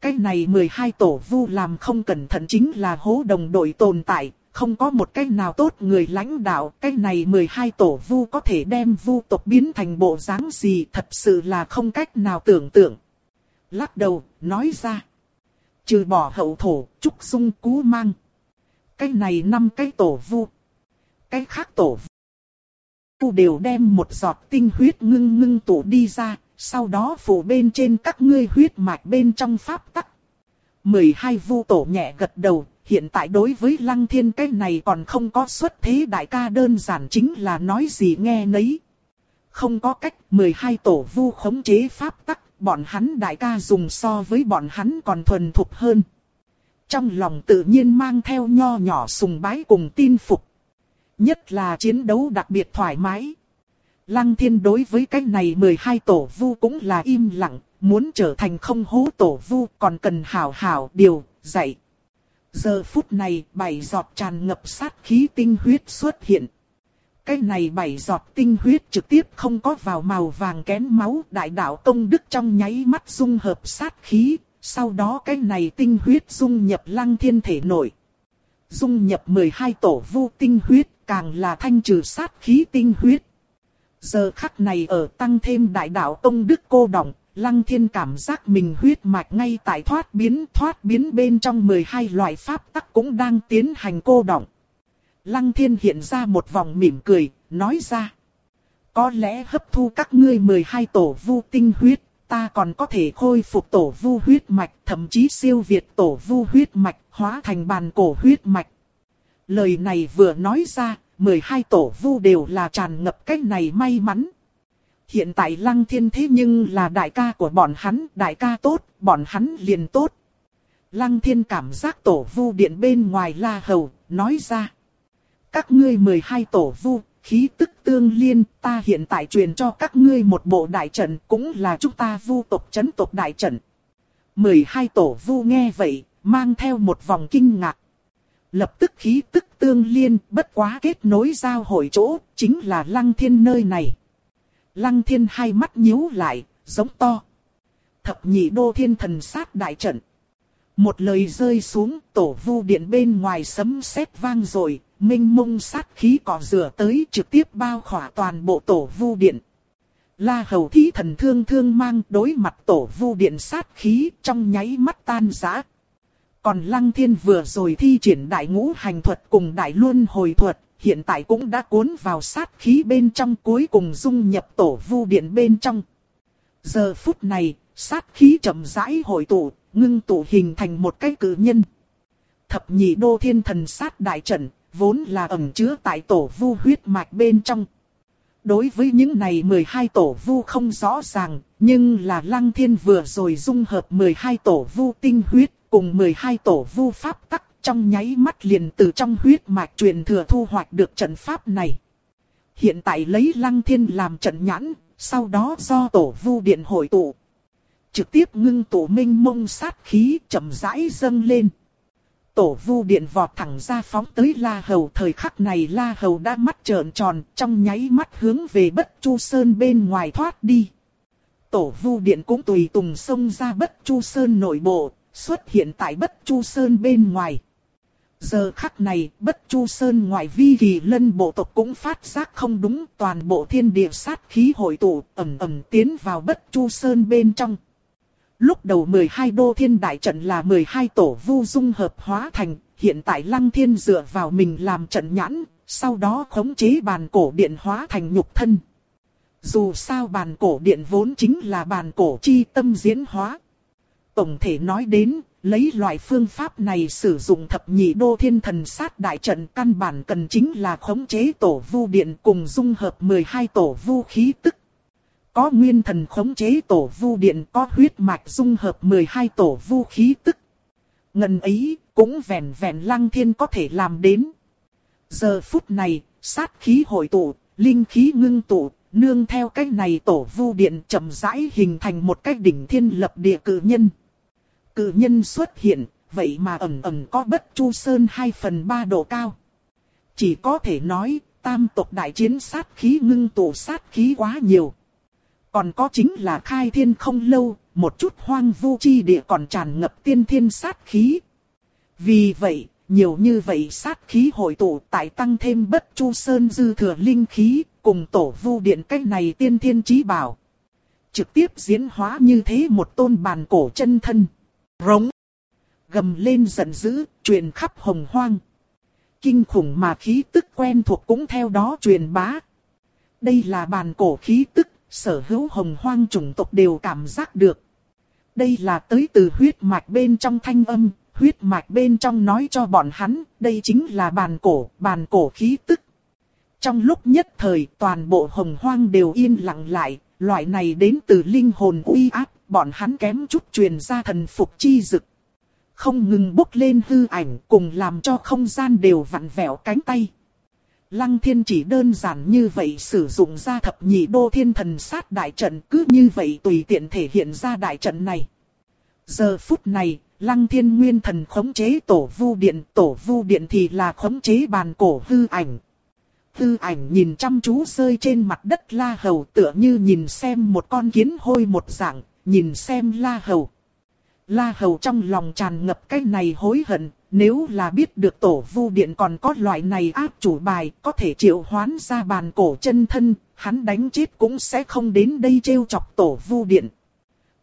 Cái này 12 tổ vu làm không cẩn thận chính là hố đồng đội tồn tại, không có một cách nào tốt người lãnh đạo. Cái này 12 tổ vu có thể đem vu tộc biến thành bộ dáng gì thật sự là không cách nào tưởng tượng. Lắc đầu, nói ra. Trừ bỏ hậu thổ, trúc sung cú mang. Cái này năm cái tổ vu. Cái khác tổ vu đều đem một giọt tinh huyết ngưng ngưng tụ đi ra, sau đó phủ bên trên các ngươi huyết mạch bên trong pháp tắc. 12 vu tổ nhẹ gật đầu, hiện tại đối với lăng thiên cái này còn không có xuất thế đại ca đơn giản chính là nói gì nghe nấy. Không có cách 12 tổ vu khống chế pháp tắc, bọn hắn đại ca dùng so với bọn hắn còn thuần thục hơn. Trong lòng tự nhiên mang theo nho nhỏ sùng bái cùng tin phục. Nhất là chiến đấu đặc biệt thoải mái. Lăng thiên đối với cái này 12 tổ vu cũng là im lặng, muốn trở thành không hố tổ vu còn cần hảo hảo điều, dạy. Giờ phút này bảy giọt tràn ngập sát khí tinh huyết xuất hiện. Cái này bảy giọt tinh huyết trực tiếp không có vào màu vàng kén máu đại đạo công đức trong nháy mắt dung hợp sát khí, sau đó cái này tinh huyết dung nhập lăng thiên thể nội. Dung nhập 12 tổ vu tinh huyết càng là thanh trừ sát khí tinh huyết. Giờ khắc này ở tăng thêm đại đạo tông đức cô động, lăng thiên cảm giác mình huyết mạch ngay tại thoát biến thoát biến bên trong 12 loại pháp tắc cũng đang tiến hành cô động. Lăng thiên hiện ra một vòng mỉm cười, nói ra. Có lẽ hấp thu các ngươi 12 tổ vu tinh huyết, ta còn có thể khôi phục tổ vu huyết mạch, thậm chí siêu việt tổ vu huyết mạch, hóa thành bàn cổ huyết mạch. Lời này vừa nói ra, 12 tổ vu đều là tràn ngập cách này may mắn. Hiện tại lăng thiên thế nhưng là đại ca của bọn hắn, đại ca tốt, bọn hắn liền tốt. Lăng thiên cảm giác tổ vu điện bên ngoài la hầu, nói ra. Các ngươi 12 tổ vu, khí tức tương liên, ta hiện tại truyền cho các ngươi một bộ đại trận, cũng là chúng ta vu tộc chấn tộc đại trận. 12 tổ vu nghe vậy, mang theo một vòng kinh ngạc. Lập tức khí tức tương liên, bất quá kết nối giao hội chỗ, chính là lăng thiên nơi này. Lăng thiên hai mắt nhíu lại, giống to. Thập nhị đô thiên thần sát đại trận. Một lời rơi xuống, tổ vu điện bên ngoài sấm sét vang rồi, minh mông sát khí cỏ rửa tới trực tiếp bao khỏa toàn bộ tổ vu điện. La hầu thí thần thương thương mang đối mặt tổ vu điện sát khí trong nháy mắt tan rã. Còn lăng thiên vừa rồi thi triển đại ngũ hành thuật cùng đại luân hồi thuật, hiện tại cũng đã cuốn vào sát khí bên trong cuối cùng dung nhập tổ vu điện bên trong. Giờ phút này, sát khí chậm rãi hội tụ, ngưng tụ hình thành một cái cử nhân. Thập nhị đô thiên thần sát đại trận, vốn là ẩn chứa tại tổ vu huyết mạch bên trong. Đối với những này 12 tổ vu không rõ ràng, nhưng là lăng thiên vừa rồi dung hợp 12 tổ vu tinh huyết cùng 12 tổ vu pháp tắc trong nháy mắt liền từ trong huyết mạch truyền thừa thu hoạch được trận pháp này. Hiện tại lấy lăng thiên làm trận nhãn, sau đó do tổ vu điện hội tụ. Trực tiếp ngưng tổ minh mông sát khí chậm rãi dâng lên. Tổ vu điện vọt thẳng ra phóng tới La Hầu thời khắc này La Hầu đã mắt trợn tròn trong nháy mắt hướng về bất chu sơn bên ngoài thoát đi. Tổ vu điện cũng tùy tùng xông ra bất chu sơn nội bộ, xuất hiện tại bất chu sơn bên ngoài. Giờ khắc này, bất chu sơn ngoại vi kỳ lân bộ tộc cũng phát giác không đúng toàn bộ thiên địa sát khí hội tụ ẩm ẩm tiến vào bất chu sơn bên trong. Lúc đầu 12 đô thiên đại trận là 12 tổ vu dung hợp hóa thành, hiện tại lăng thiên dựa vào mình làm trận nhãn, sau đó khống chế bàn cổ điện hóa thành nhục thân. Dù sao bàn cổ điện vốn chính là bàn cổ chi tâm diễn hóa. Tổng thể nói đến, lấy loại phương pháp này sử dụng thập nhị đô thiên thần sát đại trận căn bản cần chính là khống chế tổ vu điện cùng dung hợp 12 tổ vu khí tức. Có nguyên thần khống chế tổ vu điện có huyết mạch dung hợp 12 tổ vu khí tức. Ngần ấy cũng vẹn vẹn lăng thiên có thể làm đến. Giờ phút này, sát khí hội tụ, linh khí ngưng tụ, nương theo cách này tổ vu điện chậm rãi hình thành một cách đỉnh thiên lập địa cử nhân. cử nhân xuất hiện, vậy mà ẩn ẩn có bất chu sơn 2 phần 3 độ cao. Chỉ có thể nói, tam tộc đại chiến sát khí ngưng tụ sát khí quá nhiều. Còn có chính là khai thiên không lâu, một chút hoang vu chi địa còn tràn ngập tiên thiên sát khí. Vì vậy, nhiều như vậy sát khí hội tụ tại tăng thêm bất chu sơn dư thừa linh khí, cùng tổ vu điện cách này tiên thiên trí bảo. Trực tiếp diễn hóa như thế một tôn bàn cổ chân thân. Rống. Gầm lên giận dữ, truyền khắp hồng hoang. Kinh khủng mà khí tức quen thuộc cũng theo đó truyền bá. Đây là bàn cổ khí tức, sở hữu hồng hoang chủng tộc đều cảm giác được. Đây là tới từ huyết mạch bên trong thanh âm, huyết mạch bên trong nói cho bọn hắn, đây chính là bàn cổ, bàn cổ khí tức. Trong lúc nhất thời, toàn bộ hồng hoang đều yên lặng lại, loại này đến từ linh hồn uy áp, bọn hắn kém chút truyền ra thần phục chi dực. Không ngừng bốc lên hư ảnh cùng làm cho không gian đều vặn vẹo cánh tay. Lăng thiên chỉ đơn giản như vậy sử dụng ra thập nhị đô thiên thần sát đại trận cứ như vậy tùy tiện thể hiện ra đại trận này. Giờ phút này, lăng thiên nguyên thần khống chế tổ vu điện, tổ vu điện thì là khống chế bàn cổ hư ảnh. Hư ảnh nhìn chăm chú rơi trên mặt đất la hầu tựa như nhìn xem một con kiến hôi một dạng, nhìn xem la hầu. La hầu trong lòng tràn ngập cái này hối hận, nếu là biết được tổ vu điện còn có loại này áp chủ bài, có thể triệu hoán ra bàn cổ chân thân, hắn đánh chết cũng sẽ không đến đây trêu chọc tổ vu điện.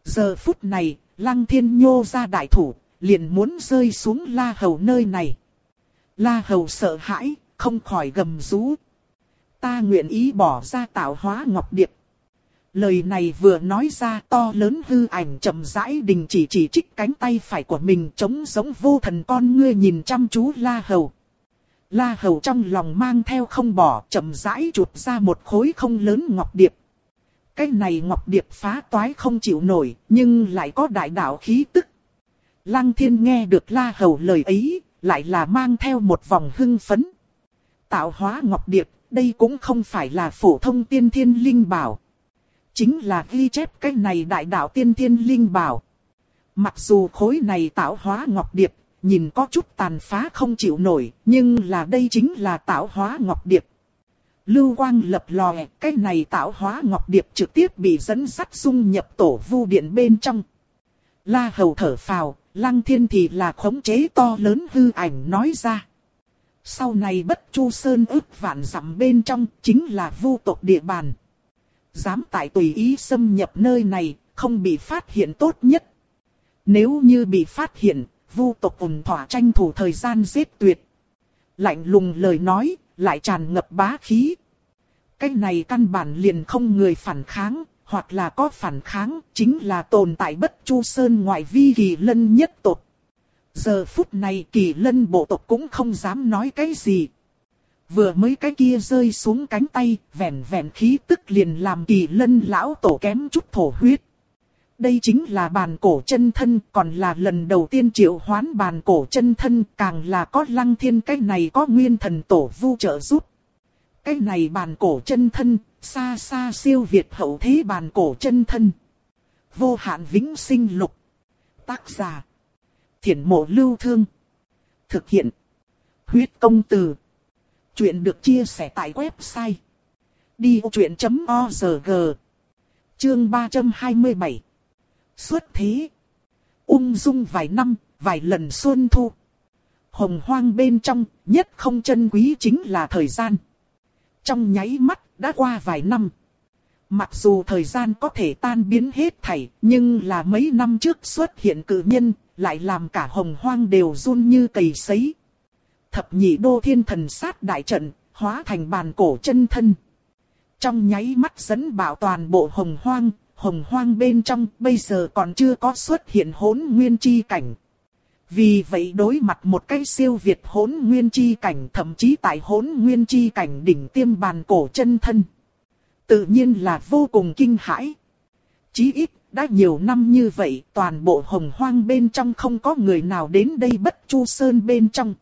Giờ phút này, lăng thiên nhô ra đại thủ, liền muốn rơi xuống la hầu nơi này. La hầu sợ hãi, không khỏi gầm rú. Ta nguyện ý bỏ ra tạo hóa ngọc điệp. Lời này vừa nói ra to lớn hư ảnh chậm rãi đình chỉ chỉ trích cánh tay phải của mình chống giống vô thần con ngươi nhìn chăm chú La Hầu. La Hầu trong lòng mang theo không bỏ, chậm rãi chuột ra một khối không lớn ngọc điệp. Cái này ngọc điệp phá toái không chịu nổi, nhưng lại có đại đạo khí tức. Lăng thiên nghe được La Hầu lời ấy, lại là mang theo một vòng hưng phấn. Tạo hóa ngọc điệp, đây cũng không phải là phổ thông tiên thiên linh bảo chính là ghi chép cái này đại đạo tiên thiên linh bảo. Mặc dù khối này tạo hóa ngọc điệp, nhìn có chút tàn phá không chịu nổi, nhưng là đây chính là tạo hóa ngọc điệp. Lưu quang lập lòe, cái này tạo hóa ngọc điệp trực tiếp bị dẫn sắt dung nhập tổ vu điện bên trong. La hầu thở phào, lăng thiên thì là khống chế to lớn hư ảnh nói ra. Sau này bất chu sơn ức vạn dặm bên trong chính là vu tộc địa bàn. Dám tại tùy ý xâm nhập nơi này, không bị phát hiện tốt nhất. Nếu như bị phát hiện, vu tộc ủng thỏa tranh thủ thời gian giết tuyệt. Lạnh lùng lời nói, lại tràn ngập bá khí. Cái này căn bản liền không người phản kháng, hoặc là có phản kháng, chính là tồn tại bất chu sơn ngoại vi kỳ lân nhất tộc. Giờ phút này kỳ lân bộ tộc cũng không dám nói cái gì, Vừa mới cái kia rơi xuống cánh tay, vẹn vẹn khí tức liền làm kỳ lân lão tổ kém chút thổ huyết. Đây chính là bàn cổ chân thân, còn là lần đầu tiên triệu hoán bàn cổ chân thân, càng là có lăng thiên cái này có nguyên thần tổ vu trợ giúp. Cái này bàn cổ chân thân, xa xa siêu việt hậu thế bàn cổ chân thân. Vô hạn vĩnh sinh lục. Tác giả. Thiển mộ lưu thương. Thực hiện. Huyết công từ. Chuyện được chia sẻ tại website đi truyện.org Chương 327 Xuất thế. Ung dung vài năm, vài lần xuân thu. Hồng hoang bên trong, nhất không chân quý chính là thời gian. Trong nháy mắt, đã qua vài năm. Mặc dù thời gian có thể tan biến hết thảy, nhưng là mấy năm trước xuất hiện cử nhân, lại làm cả hồng hoang đều run như cầy sấy thập nhị đô thiên thần sát đại trận, hóa thành bàn cổ chân thân. Trong nháy mắt dẫn bảo toàn bộ hồng hoang, hồng hoang bên trong bây giờ còn chưa có xuất hiện hỗn nguyên chi cảnh. Vì vậy đối mặt một cái siêu việt hỗn nguyên chi cảnh thậm chí tại hỗn nguyên chi cảnh đỉnh tiêm bàn cổ chân thân. Tự nhiên là vô cùng kinh hãi. Chí ít, đã nhiều năm như vậy toàn bộ hồng hoang bên trong không có người nào đến đây bất chu sơn bên trong.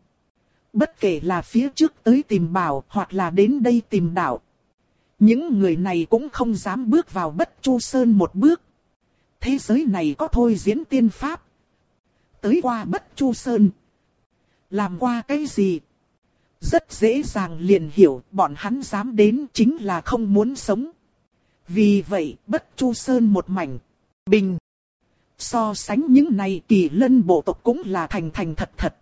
Bất kể là phía trước tới tìm bảo hoặc là đến đây tìm đạo. Những người này cũng không dám bước vào bất chu sơn một bước. Thế giới này có thôi diễn tiên pháp. Tới qua bất chu sơn. Làm qua cái gì? Rất dễ dàng liền hiểu bọn hắn dám đến chính là không muốn sống. Vì vậy, bất chu sơn một mảnh, bình. So sánh những này kỳ lân bộ tộc cũng là thành thành thật thật.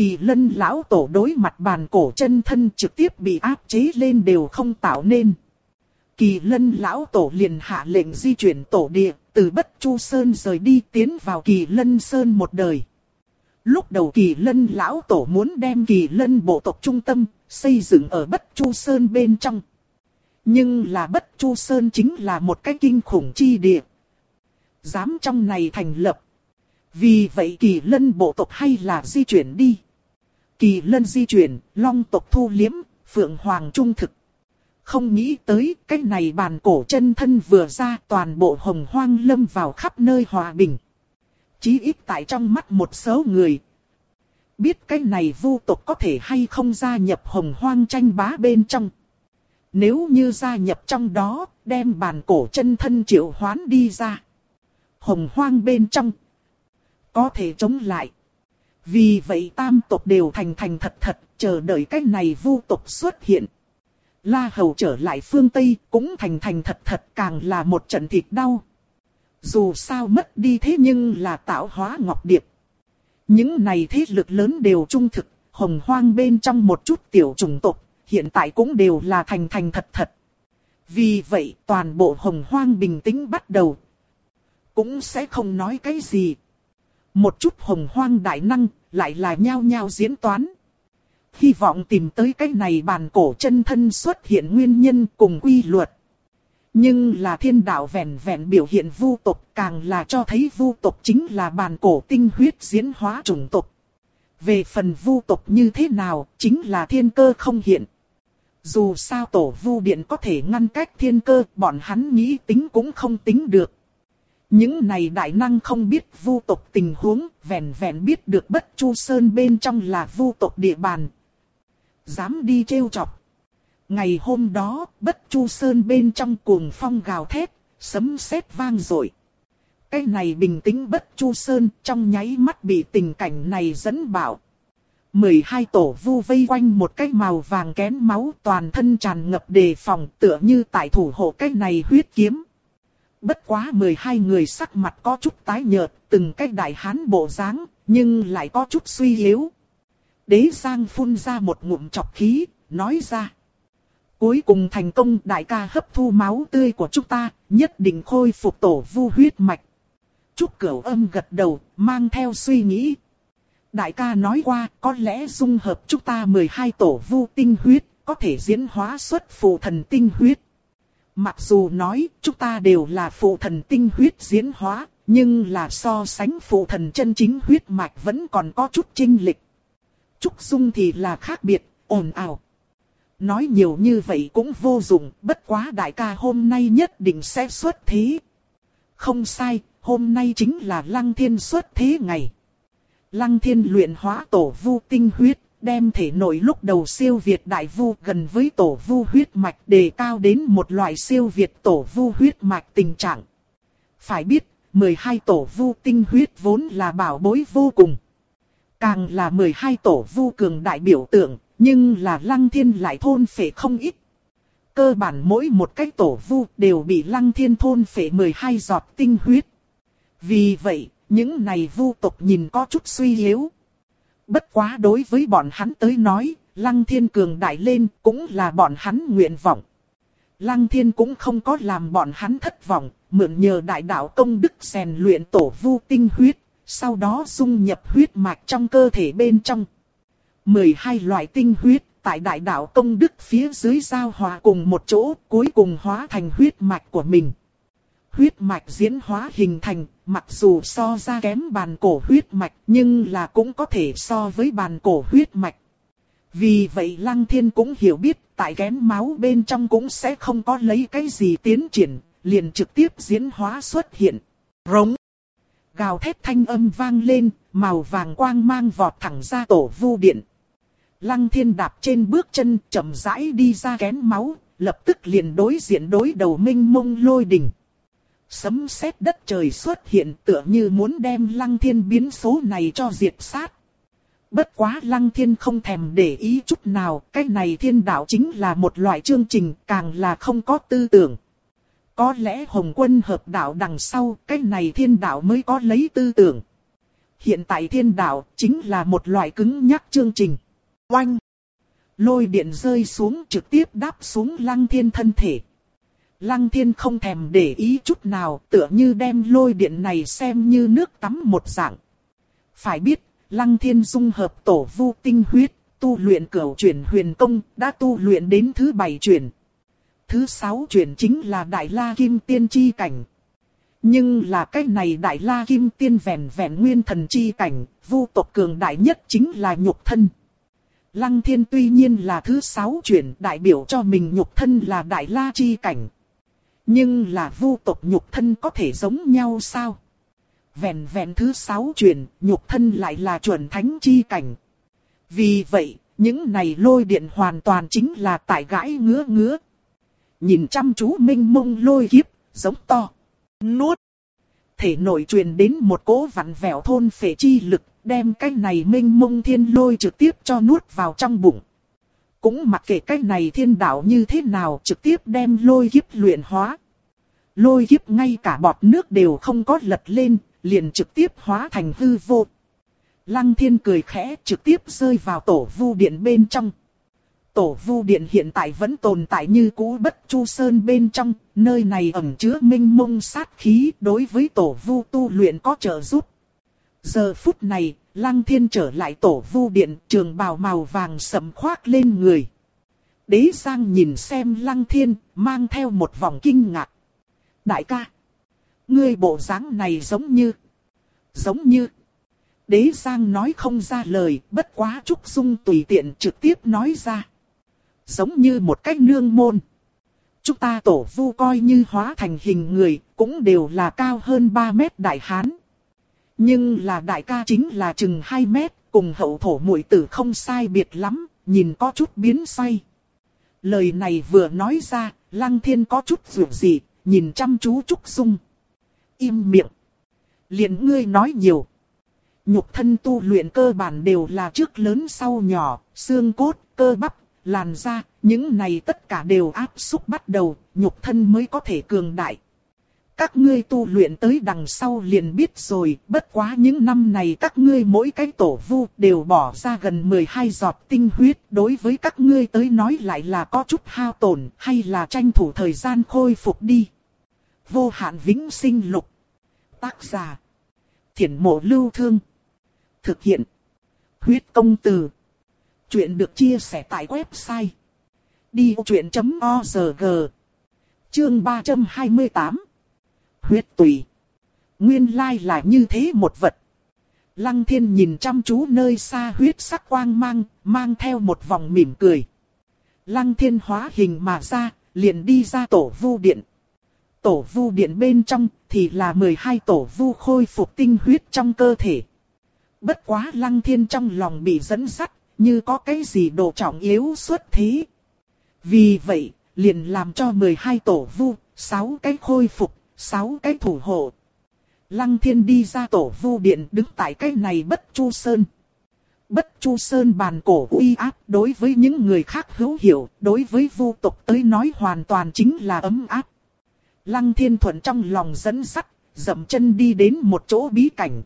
Kỳ lân lão tổ đối mặt bàn cổ chân thân trực tiếp bị áp chế lên đều không tạo nên. Kỳ lân lão tổ liền hạ lệnh di chuyển tổ địa, từ Bất Chu Sơn rời đi tiến vào Kỳ lân Sơn một đời. Lúc đầu Kỳ lân lão tổ muốn đem Kỳ lân bộ tộc trung tâm, xây dựng ở Bất Chu Sơn bên trong. Nhưng là Bất Chu Sơn chính là một cái kinh khủng chi địa. Dám trong này thành lập. Vì vậy Kỳ lân bộ tộc hay là di chuyển đi. Kỳ lân di chuyển, long tộc thu liếm, phượng hoàng trung thực. Không nghĩ tới cái này bàn cổ chân thân vừa ra toàn bộ hồng hoang lâm vào khắp nơi hòa bình. Chí ít tại trong mắt một số người. Biết cái này vu tộc có thể hay không gia nhập hồng hoang tranh bá bên trong. Nếu như gia nhập trong đó, đem bàn cổ chân thân triệu hoán đi ra. Hồng hoang bên trong. Có thể chống lại. Vì vậy tam tộc đều thành thành thật thật, chờ đợi cái này vu tộc xuất hiện. La Hầu trở lại phương Tây cũng thành thành thật thật càng là một trận thịt đau. Dù sao mất đi thế nhưng là tạo hóa ngọc điệp. Những này thế lực lớn đều trung thực, hồng hoang bên trong một chút tiểu trùng tộc, hiện tại cũng đều là thành thành thật thật. Vì vậy toàn bộ hồng hoang bình tĩnh bắt đầu. Cũng sẽ không nói cái gì. Một chút hồng hoang đại năng, lại là nhao nhao diễn toán. Hy vọng tìm tới cái này bàn cổ chân thân xuất hiện nguyên nhân cùng quy luật. Nhưng là thiên đạo vẹn vẹn biểu hiện vu tộc càng là cho thấy vu tộc chính là bàn cổ tinh huyết diễn hóa chủng tộc. Về phần vu tộc như thế nào, chính là thiên cơ không hiện. Dù sao tổ vu điện có thể ngăn cách thiên cơ, bọn hắn nghĩ tính cũng không tính được. Những này đại năng không biết vu tộc tình huống, vẹn vẹn biết được bất chu sơn bên trong là vu tộc địa bàn. Dám đi trêu chọc. Ngày hôm đó, bất chu sơn bên trong cuồng phong gào thét, sấm sét vang rội. Cái này bình tĩnh bất chu sơn trong nháy mắt bị tình cảnh này dẫn bảo. 12 tổ vu vây quanh một cái màu vàng kén máu toàn thân tràn ngập đề phòng tựa như tại thủ hộ cái này huyết kiếm. Bất quá 12 người sắc mặt có chút tái nhợt, từng cái đại hán bộ dáng, nhưng lại có chút suy yếu. Đế Giang phun ra một ngụm chọc khí, nói ra. Cuối cùng thành công đại ca hấp thu máu tươi của chúng ta, nhất định khôi phục tổ vu huyết mạch. Trúc Cửu âm gật đầu, mang theo suy nghĩ. Đại ca nói qua, có lẽ dung hợp chúng ta 12 tổ vu tinh huyết, có thể diễn hóa xuất phù thần tinh huyết. Mặc dù nói chúng ta đều là phụ thần tinh huyết diễn hóa, nhưng là so sánh phụ thần chân chính huyết mạch vẫn còn có chút chênh lịch. Trúc Dung thì là khác biệt, ồn ào. Nói nhiều như vậy cũng vô dụng, bất quá đại ca hôm nay nhất định sẽ xuất thế. Không sai, hôm nay chính là lăng thiên xuất thế ngày. Lăng thiên luyện hóa tổ vu tinh huyết, đem thể nội lúc đầu siêu việt đại vu gần với tổ vu huyết mạch đề cao đến một loại siêu việt tổ vu huyết mạch tình trạng. Phải biết, 12 tổ vu tinh huyết vốn là bảo bối vô cùng. Càng là 12 tổ vu cường đại biểu tượng, nhưng là lăng thiên lại thôn phệ không ít. Cơ bản mỗi một cái tổ vu đều bị lăng thiên thôn phệ 12 giọt tinh huyết. Vì vậy, những này vu tộc nhìn có chút suy yếu. Bất quá đối với bọn hắn tới nói, lăng thiên cường đại lên cũng là bọn hắn nguyện vọng. Lăng thiên cũng không có làm bọn hắn thất vọng, mượn nhờ đại đạo công đức rèn luyện tổ vu tinh huyết, sau đó dung nhập huyết mạch trong cơ thể bên trong. 12 loại tinh huyết tại đại đạo công đức phía dưới giao hòa cùng một chỗ, cuối cùng hóa thành huyết mạch của mình. Huyết mạch diễn hóa hình thành, mặc dù so ra kém bàn cổ huyết mạch, nhưng là cũng có thể so với bàn cổ huyết mạch. Vì vậy Lăng Thiên cũng hiểu biết, tại kém máu bên trong cũng sẽ không có lấy cái gì tiến triển, liền trực tiếp diễn hóa xuất hiện. Rống gào thét thanh âm vang lên, màu vàng quang mang vọt thẳng ra tổ vu điện. Lăng thiên đạp trên bước chân chậm rãi đi ra kén máu, lập tức liền đối diện đối đầu minh mông lôi đỉnh. Sấm sét đất trời xuất hiện tựa như muốn đem lăng thiên biến số này cho diệt sát. Bất quá lăng thiên không thèm để ý chút nào, cái này thiên đạo chính là một loại chương trình càng là không có tư tưởng. Có lẽ Hồng Quân hợp đạo đằng sau, cái này thiên đạo mới có lấy tư tưởng. Hiện tại thiên đạo chính là một loại cứng nhắc chương trình. Oanh! Lôi điện rơi xuống trực tiếp đáp xuống lăng thiên thân thể. Lăng thiên không thèm để ý chút nào, tựa như đem lôi điện này xem như nước tắm một dạng. Phải biết, lăng thiên dung hợp tổ vu tinh huyết, tu luyện cửu chuyển huyền công, đã tu luyện đến thứ bảy chuyển. Thứ sáu chuyển chính là Đại La Kim Tiên Chi Cảnh. Nhưng là cái này Đại La Kim Tiên vẹn vẹn nguyên thần chi cảnh, vu tộc cường đại nhất chính là nhục thân. Lăng thiên tuy nhiên là thứ sáu chuyển đại biểu cho mình nhục thân là Đại La Chi Cảnh. Nhưng là vu tộc nhục thân có thể giống nhau sao? Vẹn vẹn thứ sáu truyền nhục thân lại là chuẩn thánh chi cảnh. Vì vậy, những này lôi điện hoàn toàn chính là tại gãi ngứa ngứa. Nhìn chăm chú minh mông lôi kiếp, giống to. Nuốt. Thể nội truyền đến một cỗ vặn vẹo thôn phệ chi lực, đem cái này minh mông thiên lôi trực tiếp cho nuốt vào trong bụng. Cũng mặc kệ cái này thiên đạo như thế nào trực tiếp đem lôi kiếp luyện hóa. Lôi kiếp ngay cả bọt nước đều không có lật lên, liền trực tiếp hóa thành hư vô. Lăng thiên cười khẽ trực tiếp rơi vào tổ vu điện bên trong. Tổ vu điện hiện tại vẫn tồn tại như cũ bất chu sơn bên trong, nơi này ẩn chứa minh mông sát khí đối với tổ vu tu luyện có trợ giúp. Giờ phút này, lăng thiên trở lại tổ vu điện trường bào màu vàng sầm khoác lên người. Đế Giang nhìn xem lăng thiên, mang theo một vòng kinh ngạc. Đại ca, ngươi bộ dáng này giống như, giống như. Đế Giang nói không ra lời, bất quá Trúc Dung tùy tiện trực tiếp nói ra. Giống như một cách nương môn. Chúng ta tổ vu coi như hóa thành hình người, cũng đều là cao hơn 3 mét đại hán. Nhưng là đại ca chính là chừng 2 mét, cùng hậu thổ muội tử không sai biệt lắm, nhìn có chút biến xoay. Lời này vừa nói ra, Lăng Thiên có chút dù gì, nhìn chăm chú Trúc Dung. Im miệng. liền ngươi nói nhiều. Nhục thân tu luyện cơ bản đều là trước lớn sau nhỏ, xương cốt, cơ bắp, làn da, những này tất cả đều áp xúc bắt đầu, nhục thân mới có thể cường đại. Các ngươi tu luyện tới đằng sau liền biết rồi, bất quá những năm này các ngươi mỗi cái tổ vu đều bỏ ra gần 12 giọt tinh huyết, đối với các ngươi tới nói lại là có chút hao tổn, hay là tranh thủ thời gian khôi phục đi. Vô hạn vĩnh sinh lục. Tác giả. Thiển mộ lưu thương. Thực hiện. Huyết công từ. Chuyện được chia sẻ tại website. Đi chuyện.org Chương 328 Huyết tùy Nguyên lai là như thế một vật. Lăng thiên nhìn chăm chú nơi xa huyết sắc quang mang, mang theo một vòng mỉm cười. Lăng thiên hóa hình mà ra, liền đi ra tổ vu điện. Tổ vu điện bên trong thì là 12 tổ vu khôi phục tinh huyết trong cơ thể. Bất quá lăng thiên trong lòng bị dẫn sắt, như có cái gì đồ trọng yếu xuất thế. Vì vậy, liền làm cho 12 tổ vu, 6 cái khôi phục, sáu cái thủ hộ. Lăng thiên đi ra tổ vu điện đứng tại cái này bất chu sơn. Bất chu sơn bàn cổ uy áp đối với những người khác hữu hiểu, đối với vu tộc tới nói hoàn toàn chính là ấm áp. Lăng thiên thuận trong lòng dẫn sắt, dậm chân đi đến một chỗ bí cảnh.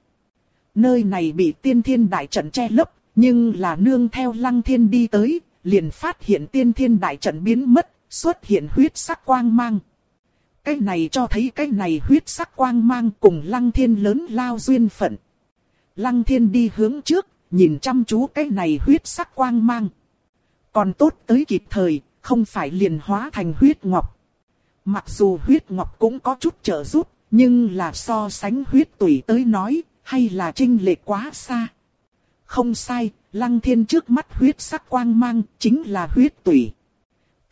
Nơi này bị tiên thiên đại trận che lấp, nhưng là nương theo lăng thiên đi tới, liền phát hiện tiên thiên đại trận biến mất, xuất hiện huyết sắc quang mang. Cái này cho thấy cái này huyết sắc quang mang cùng lăng thiên lớn lao duyên phận. Lăng thiên đi hướng trước, nhìn chăm chú cái này huyết sắc quang mang. Còn tốt tới kịp thời, không phải liền hóa thành huyết ngọc. Mặc dù huyết ngọc cũng có chút trợ giúp, nhưng là so sánh huyết tủy tới nói, hay là trinh lệ quá xa. Không sai, lăng thiên trước mắt huyết sắc quang mang, chính là huyết tủy.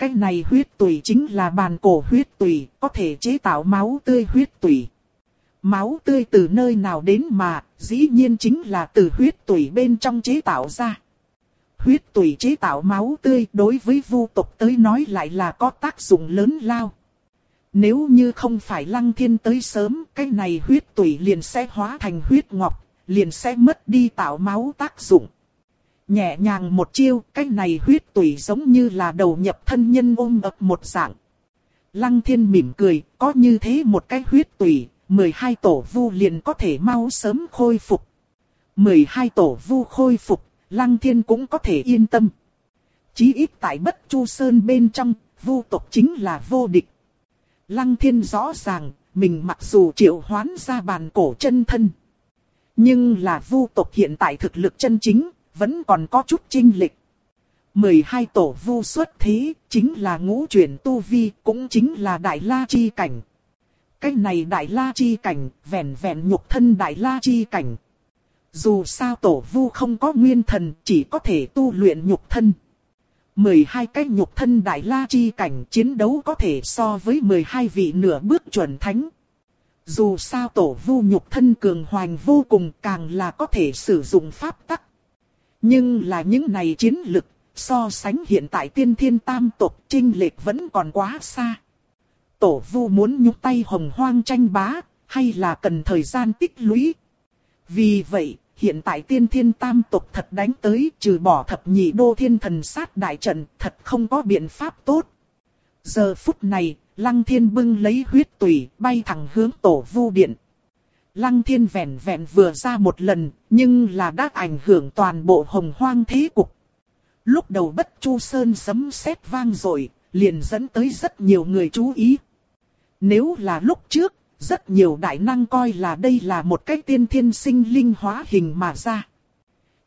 Cái này huyết tủy chính là bàn cổ huyết tủy, có thể chế tạo máu tươi huyết tủy. Máu tươi từ nơi nào đến mà, dĩ nhiên chính là từ huyết tủy bên trong chế tạo ra. Huyết tủy chế tạo máu tươi đối với vu tộc tới nói lại là có tác dụng lớn lao. Nếu như không phải lăng thiên tới sớm, cái này huyết tủy liền sẽ hóa thành huyết ngọc, liền sẽ mất đi tạo máu tác dụng. Nhẹ nhàng một chiêu, cái này huyết tủy giống như là đầu nhập thân nhân ôm ập một dạng. Lăng thiên mỉm cười, có như thế một cái huyết tủy, 12 tổ vu liền có thể mau sớm khôi phục. 12 tổ vu khôi phục, lăng thiên cũng có thể yên tâm. Chí ít tại bất chu sơn bên trong, vu tộc chính là vô địch. Lăng thiên rõ ràng, mình mặc dù triệu hoán ra bàn cổ chân thân. Nhưng là vu tộc hiện tại thực lực chân chính, vẫn còn có chút chinh lịch. 12 tổ vu xuất thế, chính là ngũ chuyển tu vi, cũng chính là đại la chi cảnh. Cái này đại la chi cảnh, vẹn vẹn nhục thân đại la chi cảnh. Dù sao tổ vu không có nguyên thần, chỉ có thể tu luyện nhục thân. 12 cái nhục thân đại la chi cảnh chiến đấu có thể so với 12 vị nửa bước chuẩn thánh. Dù sao tổ vu nhục thân cường hoành vô cùng càng là có thể sử dụng pháp tắc. Nhưng là những này chiến lực, so sánh hiện tại tiên thiên tam tộc trinh lệch vẫn còn quá xa. Tổ vu muốn nhúc tay hồng hoang tranh bá, hay là cần thời gian tích lũy. Vì vậy, hiện tại tiên thiên tam tộc thật đánh tới trừ bỏ thập nhị đô thiên thần sát đại trận, thật không có biện pháp tốt. Giờ phút này, Lăng Thiên bưng lấy huyết tủy, bay thẳng hướng tổ vu điện. Lăng Thiên vẹn vẹn vừa ra một lần, nhưng là đã ảnh hưởng toàn bộ hồng hoang thế cục. Lúc đầu bất chu sơn sấm sét vang rồi, liền dẫn tới rất nhiều người chú ý. Nếu là lúc trước, rất nhiều đại năng coi là đây là một cái tiên thiên sinh linh hóa hình mà ra.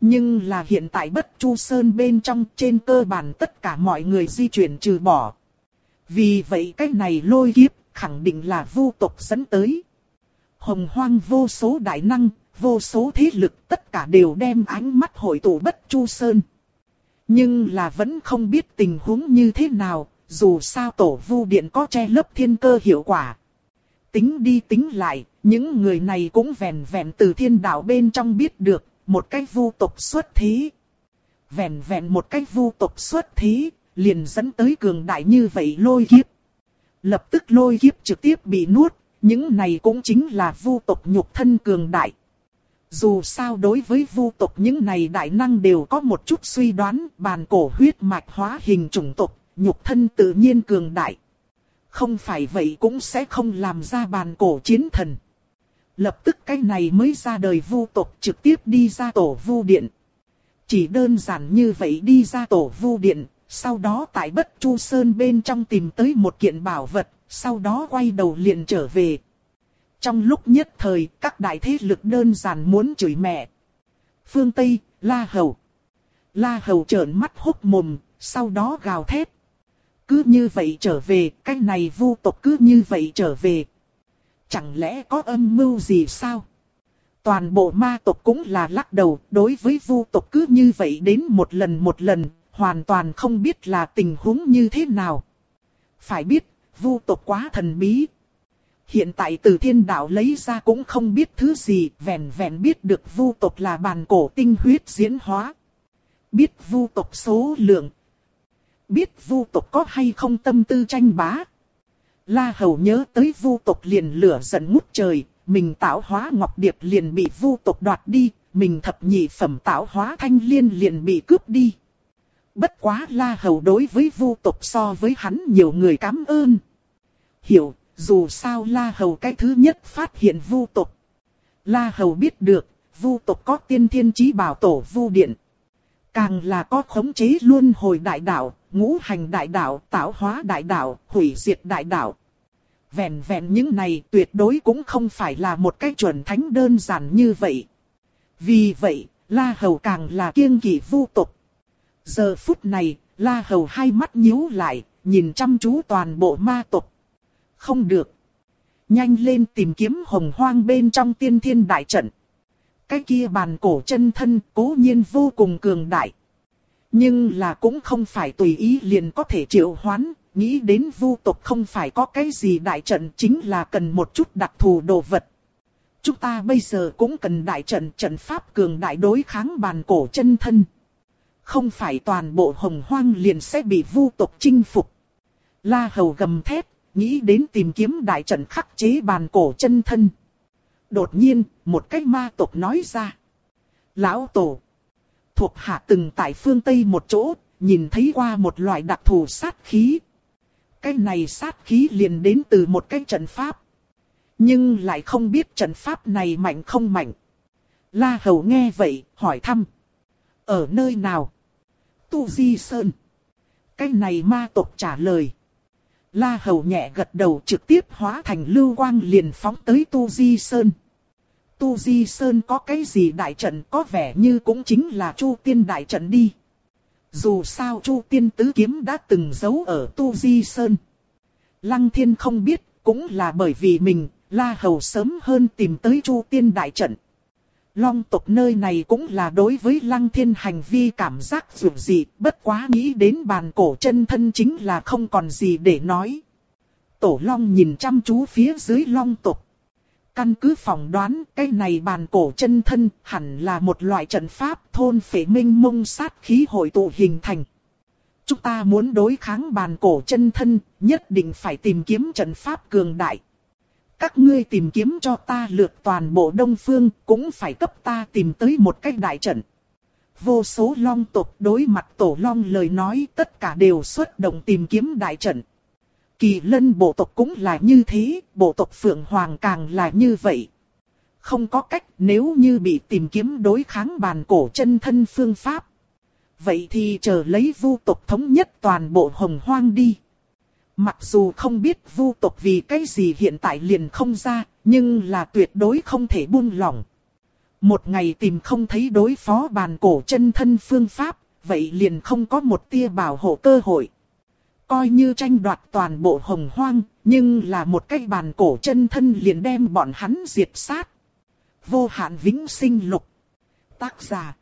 Nhưng là hiện tại bất chu sơn bên trong trên cơ bản tất cả mọi người di chuyển trừ bỏ. Vì vậy cái này lôi kiếp khẳng định là vô tộc dẫn tới. Hồng hoang vô số đại năng, vô số thế lực tất cả đều đem ánh mắt hội tụ bất chu sơn. Nhưng là vẫn không biết tình huống như thế nào, dù sao tổ vu điện có che lấp thiên cơ hiệu quả. Tính đi tính lại, những người này cũng vẹn vẹn từ thiên đạo bên trong biết được, một cái vu tộc xuất thí. Vẹn vẹn một cái vu tộc xuất thí, liền dẫn tới cường đại như vậy lôi kiếp. Lập tức lôi kiếp trực tiếp bị nuốt, những này cũng chính là vu tộc nhục thân cường đại. Dù sao đối với vu tộc những này đại năng đều có một chút suy đoán bàn cổ huyết mạch hóa hình chủng tộc, nhục thân tự nhiên cường đại. Không phải vậy cũng sẽ không làm ra bàn cổ chiến thần. Lập tức cái này mới ra đời vu tộc trực tiếp đi ra tổ vu điện. Chỉ đơn giản như vậy đi ra tổ vu điện, sau đó tại bất chu sơn bên trong tìm tới một kiện bảo vật, sau đó quay đầu liền trở về. Trong lúc nhất thời, các đại thế lực đơn giản muốn chửi mẹ. Phương Tây, La Hầu. La Hầu trợn mắt hốc mồm, sau đó gào thét. Cứ như vậy trở về, cái này vu tộc cứ như vậy trở về. Chẳng lẽ có âm mưu gì sao? Toàn bộ ma tộc cũng là lắc đầu, đối với vu tộc cứ như vậy đến một lần một lần, hoàn toàn không biết là tình huống như thế nào. Phải biết, vu tộc quá thần bí, Hiện tại từ thiên đạo lấy ra cũng không biết thứ gì, vẹn vẹn biết được vu tộc là bàn cổ tinh huyết diễn hóa. Biết vu tộc số lượng. Biết vu tộc có hay không tâm tư tranh bá. La Hầu nhớ tới vu tộc liền lửa giận ngút trời, mình tạo hóa ngọc điệp liền bị vu tộc đoạt đi, mình thập nhị phẩm tạo hóa thanh liên liền bị cướp đi. Bất quá La Hầu đối với vu tộc so với hắn nhiều người cảm ơn. Hiểu, dù sao La Hầu cái thứ nhất phát hiện vu tộc. La Hầu biết được, vu tộc có tiên thiên chí bảo tổ vu điện. Càng là có khống chế luôn hồi đại đạo, ngũ hành đại đạo, tạo hóa đại đạo, hủy diệt đại đạo. Vẹn vẹn những này tuyệt đối cũng không phải là một cái chuẩn thánh đơn giản như vậy. Vì vậy, La Hầu càng là kiêng kỵ vu tộc. Giờ phút này, La Hầu hai mắt nhíu lại, nhìn chăm chú toàn bộ ma tộc không được. Nhanh lên tìm kiếm hồng hoang bên trong tiên thiên đại trận. Cái kia bàn cổ chân thân cố nhiên vô cùng cường đại. Nhưng là cũng không phải tùy ý liền có thể triệu hoán, nghĩ đến vu tộc không phải có cái gì đại trận chính là cần một chút đặc thù đồ vật. Chúng ta bây giờ cũng cần đại trận trận pháp cường đại đối kháng bàn cổ chân thân. Không phải toàn bộ hồng hoang liền sẽ bị vu tộc chinh phục. La hầu gầm thét, nghĩ đến tìm kiếm đại trận khắc chế bàn cổ chân thân. Đột nhiên, một cái ma tộc nói ra. Lão Tổ, thuộc hạ từng tại phương Tây một chỗ, nhìn thấy qua một loại đặc thù sát khí. cái này sát khí liền đến từ một cái trận pháp. Nhưng lại không biết trận pháp này mạnh không mạnh. La Hầu nghe vậy, hỏi thăm. Ở nơi nào? Tu Di Sơn. Cái này ma tộc trả lời. La Hầu nhẹ gật đầu trực tiếp hóa thành lưu quang liền phóng tới Tu Di Sơn. Tu Di Sơn có cái gì đại trận có vẻ như cũng chính là Chu Tiên đại trận đi. Dù sao Chu Tiên tứ kiếm đã từng giấu ở Tu Di Sơn. Lăng Thiên không biết, cũng là bởi vì mình, La Hầu sớm hơn tìm tới Chu Tiên đại trận. Long tộc nơi này cũng là đối với lăng thiên hành vi cảm giác dù gì, bất quá nghĩ đến bàn cổ chân thân chính là không còn gì để nói. Tổ long nhìn chăm chú phía dưới long tộc. Căn cứ phỏng đoán cái này bàn cổ chân thân hẳn là một loại trận pháp thôn phệ minh mông sát khí hội tụ hình thành. Chúng ta muốn đối kháng bàn cổ chân thân, nhất định phải tìm kiếm trận pháp cường đại. Các ngươi tìm kiếm cho ta lượt toàn bộ đông phương, cũng phải cấp ta tìm tới một cách đại trận. Vô số long tộc đối mặt tổ long lời nói tất cả đều xuất động tìm kiếm đại trận. Kỳ lân bộ tộc cũng là như thế, bộ tộc phượng hoàng càng là như vậy. Không có cách nếu như bị tìm kiếm đối kháng bàn cổ chân thân phương pháp. Vậy thì chờ lấy vu tộc thống nhất toàn bộ hồng hoang đi. Mặc dù không biết vu tộc vì cái gì hiện tại liền không ra, nhưng là tuyệt đối không thể buông lỏng. Một ngày tìm không thấy đối phó bàn cổ chân thân phương pháp, vậy liền không có một tia bảo hộ cơ hội. Coi như tranh đoạt toàn bộ hồng hoang, nhưng là một cái bàn cổ chân thân liền đem bọn hắn diệt sát. Vô hạn vĩnh sinh lục. Tác giả.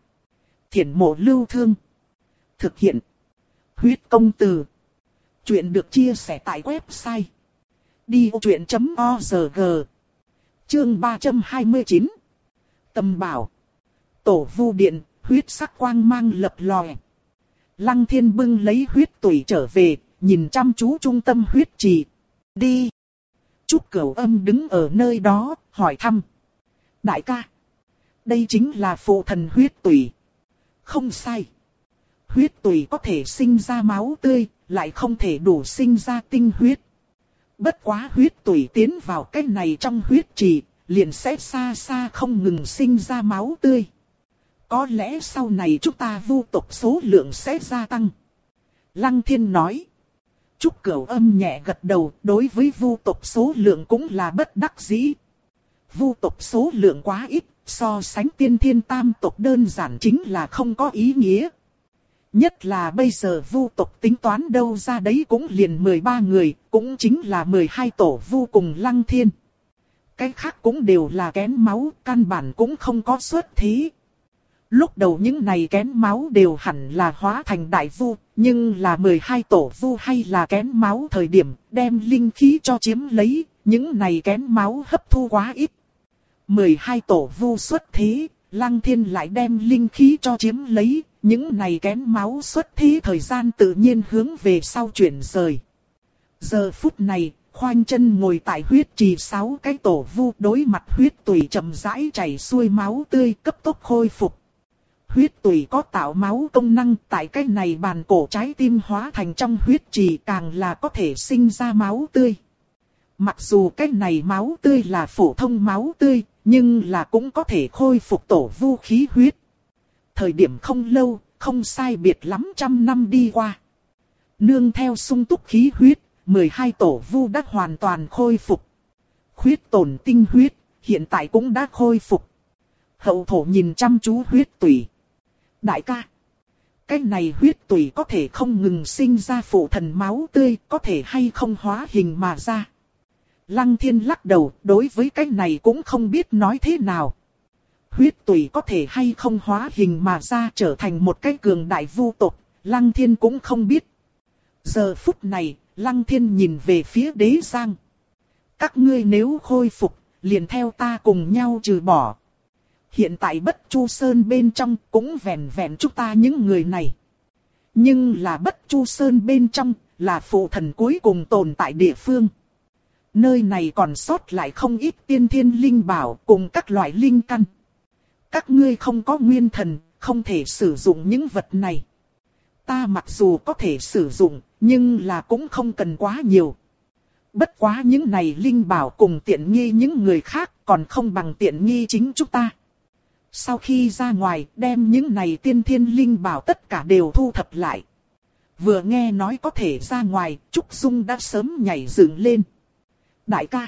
Thiển mộ lưu thương. Thực hiện. Huyết công từ. Chuyện được chia sẻ tại website. Đi vô chuyện.org Chương 329 Tâm bảo Tổ vu điện, huyết sắc quang mang lập lòe. Lăng thiên bưng lấy huyết tủy trở về, nhìn chăm chú trung tâm huyết trì. Đi! Trúc Cửu âm đứng ở nơi đó, hỏi thăm. Đại ca! Đây chính là phụ thần huyết tủy. Không sai. Huyết tủy có thể sinh ra máu tươi, lại không thể đủ sinh ra tinh huyết. Bất quá huyết tủy tiến vào cái này trong huyết trì, liền sẽ xa xa không ngừng sinh ra máu tươi. Có lẽ sau này chúng ta vu tộc số lượng sẽ gia tăng. Lăng thiên nói. Trúc Cửu âm nhẹ gật đầu, đối với vu tộc số lượng cũng là bất đắc dĩ. Vu tộc số lượng quá ít, so sánh tiên thiên tam tộc đơn giản chính là không có ý nghĩa. Nhất là bây giờ vu tộc tính toán đâu ra đấy cũng liền 13 người, cũng chính là 12 tổ vu cùng lăng thiên. Cái khác cũng đều là kén máu, căn bản cũng không có xuất thí. Lúc đầu những này kén máu đều hẳn là hóa thành đại vu, nhưng là 12 tổ vu hay là kén máu thời điểm đem linh khí cho chiếm lấy, những này kén máu hấp thu quá ít. 12 tổ vu xuất thế, lăng thiên lại đem linh khí cho chiếm lấy, những này kén máu xuất thí thời gian tự nhiên hướng về sau chuyển rời. Giờ phút này, khoanh chân ngồi tại huyết trì sáu cái tổ vu đối mặt huyết tùy chậm rãi chảy xuôi máu tươi cấp tốc khôi phục. Huyết tùy có tạo máu công năng tại cái này bàn cổ trái tim hóa thành trong huyết trì càng là có thể sinh ra máu tươi. Mặc dù cái này máu tươi là phổ thông máu tươi, nhưng là cũng có thể khôi phục tổ vu khí huyết. Thời điểm không lâu, không sai biệt lắm trăm năm đi qua. Nương theo sung túc khí huyết, 12 tổ vu đã hoàn toàn khôi phục. Huyết tổn tinh huyết, hiện tại cũng đã khôi phục. Hậu thổ nhìn chăm chú huyết tủy. Đại ca, cái này huyết tủy có thể không ngừng sinh ra phụ thần máu tươi, có thể hay không hóa hình mà ra. Lăng thiên lắc đầu, đối với cái này cũng không biết nói thế nào huyết tùy có thể hay không hóa hình mà ra trở thành một cái cường đại vu tộc, Lăng Thiên cũng không biết. Giờ phút này, Lăng Thiên nhìn về phía đế giang. Các ngươi nếu khôi phục, liền theo ta cùng nhau trừ bỏ. Hiện tại bất chu sơn bên trong cũng vẹn vẹn chúng ta những người này. Nhưng là bất chu sơn bên trong, là phụ thần cuối cùng tồn tại địa phương. Nơi này còn sót lại không ít tiên thiên linh bảo cùng các loại linh căn. Các ngươi không có nguyên thần, không thể sử dụng những vật này. Ta mặc dù có thể sử dụng, Nhưng là cũng không cần quá nhiều. Bất quá những này linh bảo cùng tiện nghi những người khác còn không bằng tiện nghi chính chúng ta. Sau khi ra ngoài đem những này tiên thiên linh bảo tất cả đều thu thập lại. Vừa nghe nói có thể ra ngoài, Trúc Dung đã sớm nhảy dựng lên. Đại ca,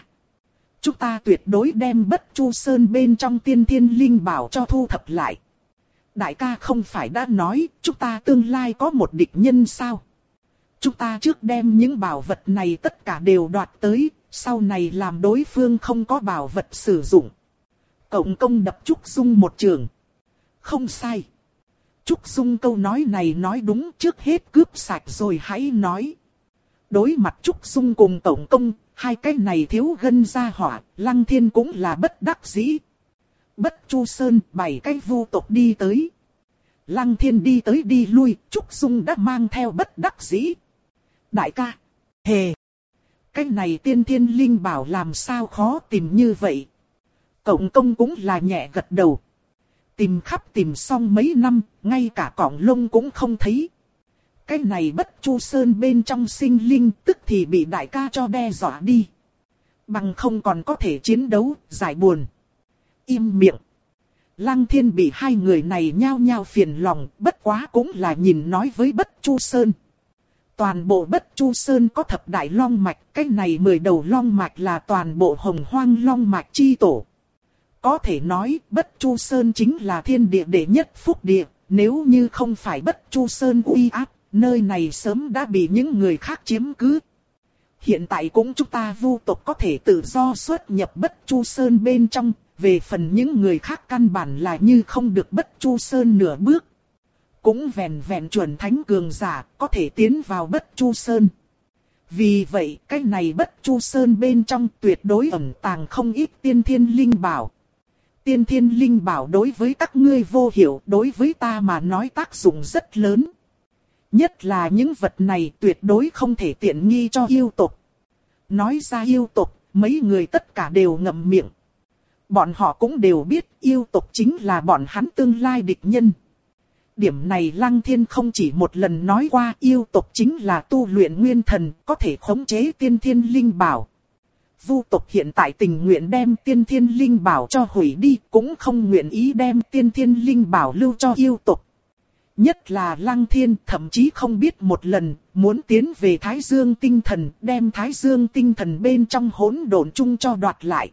chúng ta tuyệt đối đem bất chu sơn bên trong tiên thiên linh bảo cho thu thập lại. Đại ca không phải đã nói chúng ta tương lai có một địch nhân sao? Chúng ta trước đem những bảo vật này tất cả đều đoạt tới, sau này làm đối phương không có bảo vật sử dụng. Cộng công đập Trúc Dung một trường. Không sai. Trúc Dung câu nói này nói đúng trước hết cướp sạch rồi hãy nói. Đối mặt Trúc Dung cùng Tổng công, hai cái này thiếu gân ra hỏa, Lăng Thiên cũng là bất đắc dĩ. Bất Chu Sơn bảy cái vu tộc đi tới. Lăng Thiên đi tới đi lui, Trúc Dung đã mang theo bất đắc dĩ. Đại ca, hề, cái này tiên thiên linh bảo làm sao khó tìm như vậy. Cộng công cũng là nhẹ gật đầu. Tìm khắp tìm xong mấy năm, ngay cả cọng lông cũng không thấy. Cái này bất chu sơn bên trong sinh linh tức thì bị đại ca cho đe dọa đi. Bằng không còn có thể chiến đấu, giải buồn. Im miệng. Lăng thiên bị hai người này nhao nhao phiền lòng, bất quá cũng là nhìn nói với bất chu sơn. Toàn bộ bất chu sơn có thập đại long mạch, cái này mười đầu long mạch là toàn bộ hồng hoang long mạch chi tổ. Có thể nói, bất chu sơn chính là thiên địa đệ nhất phúc địa, nếu như không phải bất chu sơn uy áp, nơi này sớm đã bị những người khác chiếm cứ. Hiện tại cũng chúng ta vu tộc có thể tự do xuất nhập bất chu sơn bên trong, về phần những người khác căn bản là như không được bất chu sơn nửa bước. Cũng vẹn vẹn chuẩn thánh cường giả có thể tiến vào bất chu sơn. Vì vậy cái này bất chu sơn bên trong tuyệt đối ẩn tàng không ít tiên thiên linh bảo. Tiên thiên linh bảo đối với các ngươi vô hiểu đối với ta mà nói tác dụng rất lớn. Nhất là những vật này tuyệt đối không thể tiện nghi cho yêu tộc. Nói ra yêu tộc, mấy người tất cả đều ngậm miệng. Bọn họ cũng đều biết yêu tộc chính là bọn hắn tương lai địch nhân. Điểm này Lăng Thiên không chỉ một lần nói qua yêu tộc chính là tu luyện nguyên thần, có thể khống chế tiên thiên linh bảo. Vu tộc hiện tại tình nguyện đem tiên thiên linh bảo cho hủy đi, cũng không nguyện ý đem tiên thiên linh bảo lưu cho yêu tộc. Nhất là Lăng Thiên thậm chí không biết một lần, muốn tiến về Thái Dương tinh thần, đem Thái Dương tinh thần bên trong hỗn độn chung cho đoạt lại.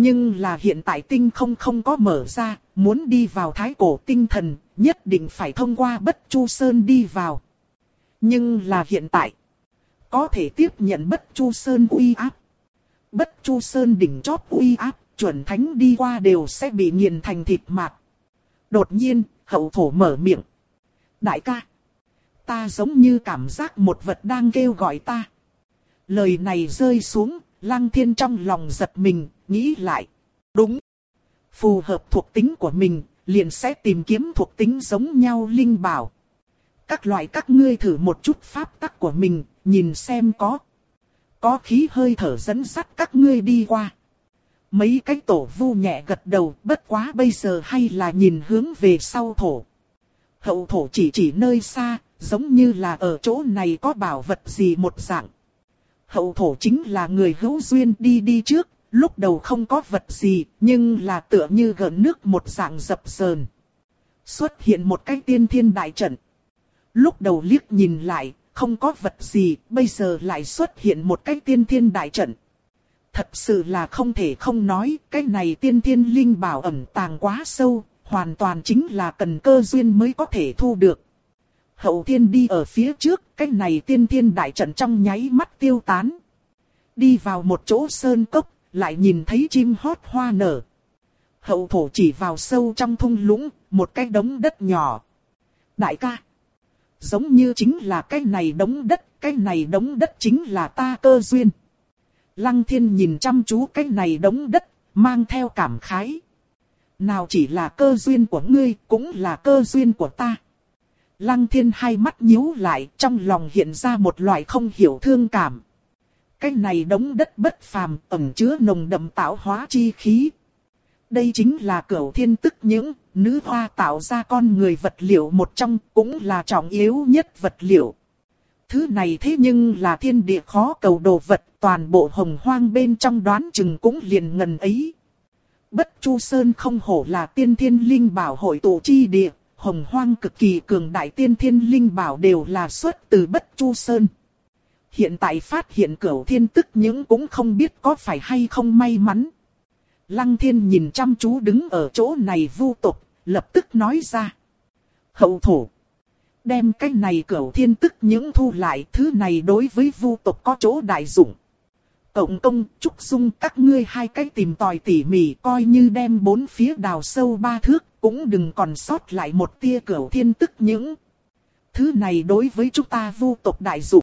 Nhưng là hiện tại tinh không không có mở ra, muốn đi vào thái cổ tinh thần, nhất định phải thông qua bất chu sơn đi vào. Nhưng là hiện tại, có thể tiếp nhận bất chu sơn uy áp. Bất chu sơn đỉnh chóp uy áp, chuẩn thánh đi qua đều sẽ bị nghiền thành thịt mạt. Đột nhiên, hậu thổ mở miệng. Đại ca, ta giống như cảm giác một vật đang kêu gọi ta. Lời này rơi xuống, lăng thiên trong lòng giật mình, nghĩ lại. Đúng. Phù hợp thuộc tính của mình, liền sẽ tìm kiếm thuộc tính giống nhau linh bảo. Các loại các ngươi thử một chút pháp tắc của mình, nhìn xem có. Có khí hơi thở dẫn dắt các ngươi đi qua. Mấy cái tổ vu nhẹ gật đầu, bất quá bây giờ hay là nhìn hướng về sau thổ. Hậu thổ chỉ chỉ nơi xa, giống như là ở chỗ này có bảo vật gì một dạng. Hậu thổ chính là người hữu duyên đi đi trước, Lúc đầu không có vật gì, nhưng là tựa như gợn nước một dạng dập sờn. Xuất hiện một cái tiên thiên đại trận. Lúc đầu liếc nhìn lại, không có vật gì, bây giờ lại xuất hiện một cái tiên thiên đại trận. Thật sự là không thể không nói, cái này tiên thiên linh bảo ẩn tàng quá sâu, hoàn toàn chính là cần cơ duyên mới có thể thu được. Hậu thiên đi ở phía trước, cái này tiên thiên đại trận trong nháy mắt tiêu tán. Đi vào một chỗ sơn cốc, lại nhìn thấy chim hót hoa nở. Hậu thổ chỉ vào sâu trong thung lũng, một cái đống đất nhỏ. Đại ca, giống như chính là cái này đống đất, cái này đống đất chính là ta cơ duyên. Lăng thiên nhìn chăm chú cái này đống đất, mang theo cảm khái. Nào chỉ là cơ duyên của ngươi, cũng là cơ duyên của ta. Lăng thiên hai mắt nhíu lại, trong lòng hiện ra một loại không hiểu thương cảm. Cái này đống đất bất phàm ẩn chứa nồng đậm tạo hóa chi khí. Đây chính là cửu thiên tức những nữ hoa tạo ra con người vật liệu một trong cũng là trọng yếu nhất vật liệu. Thứ này thế nhưng là thiên địa khó cầu đồ vật, toàn bộ hồng hoang bên trong đoán chừng cũng liền ngần ấy. Bất Chu Sơn không hổ là tiên thiên linh bảo hội tụ chi địa, hồng hoang cực kỳ cường đại tiên thiên linh bảo đều là xuất từ Bất Chu Sơn. Hiện tại phát hiện cửu thiên tức những cũng không biết có phải hay không may mắn. Lăng thiên nhìn chăm chú đứng ở chỗ này vu tục, lập tức nói ra. Hậu thủ. Đem cái này cửu thiên tức những thu lại thứ này đối với vu tục có chỗ đại dụng. Cộng công, trúc dung các ngươi hai cái tìm tòi tỉ mỉ coi như đem bốn phía đào sâu ba thước, cũng đừng còn sót lại một tia cửu thiên tức những. Thứ này đối với chúng ta vu tộc đại dụng.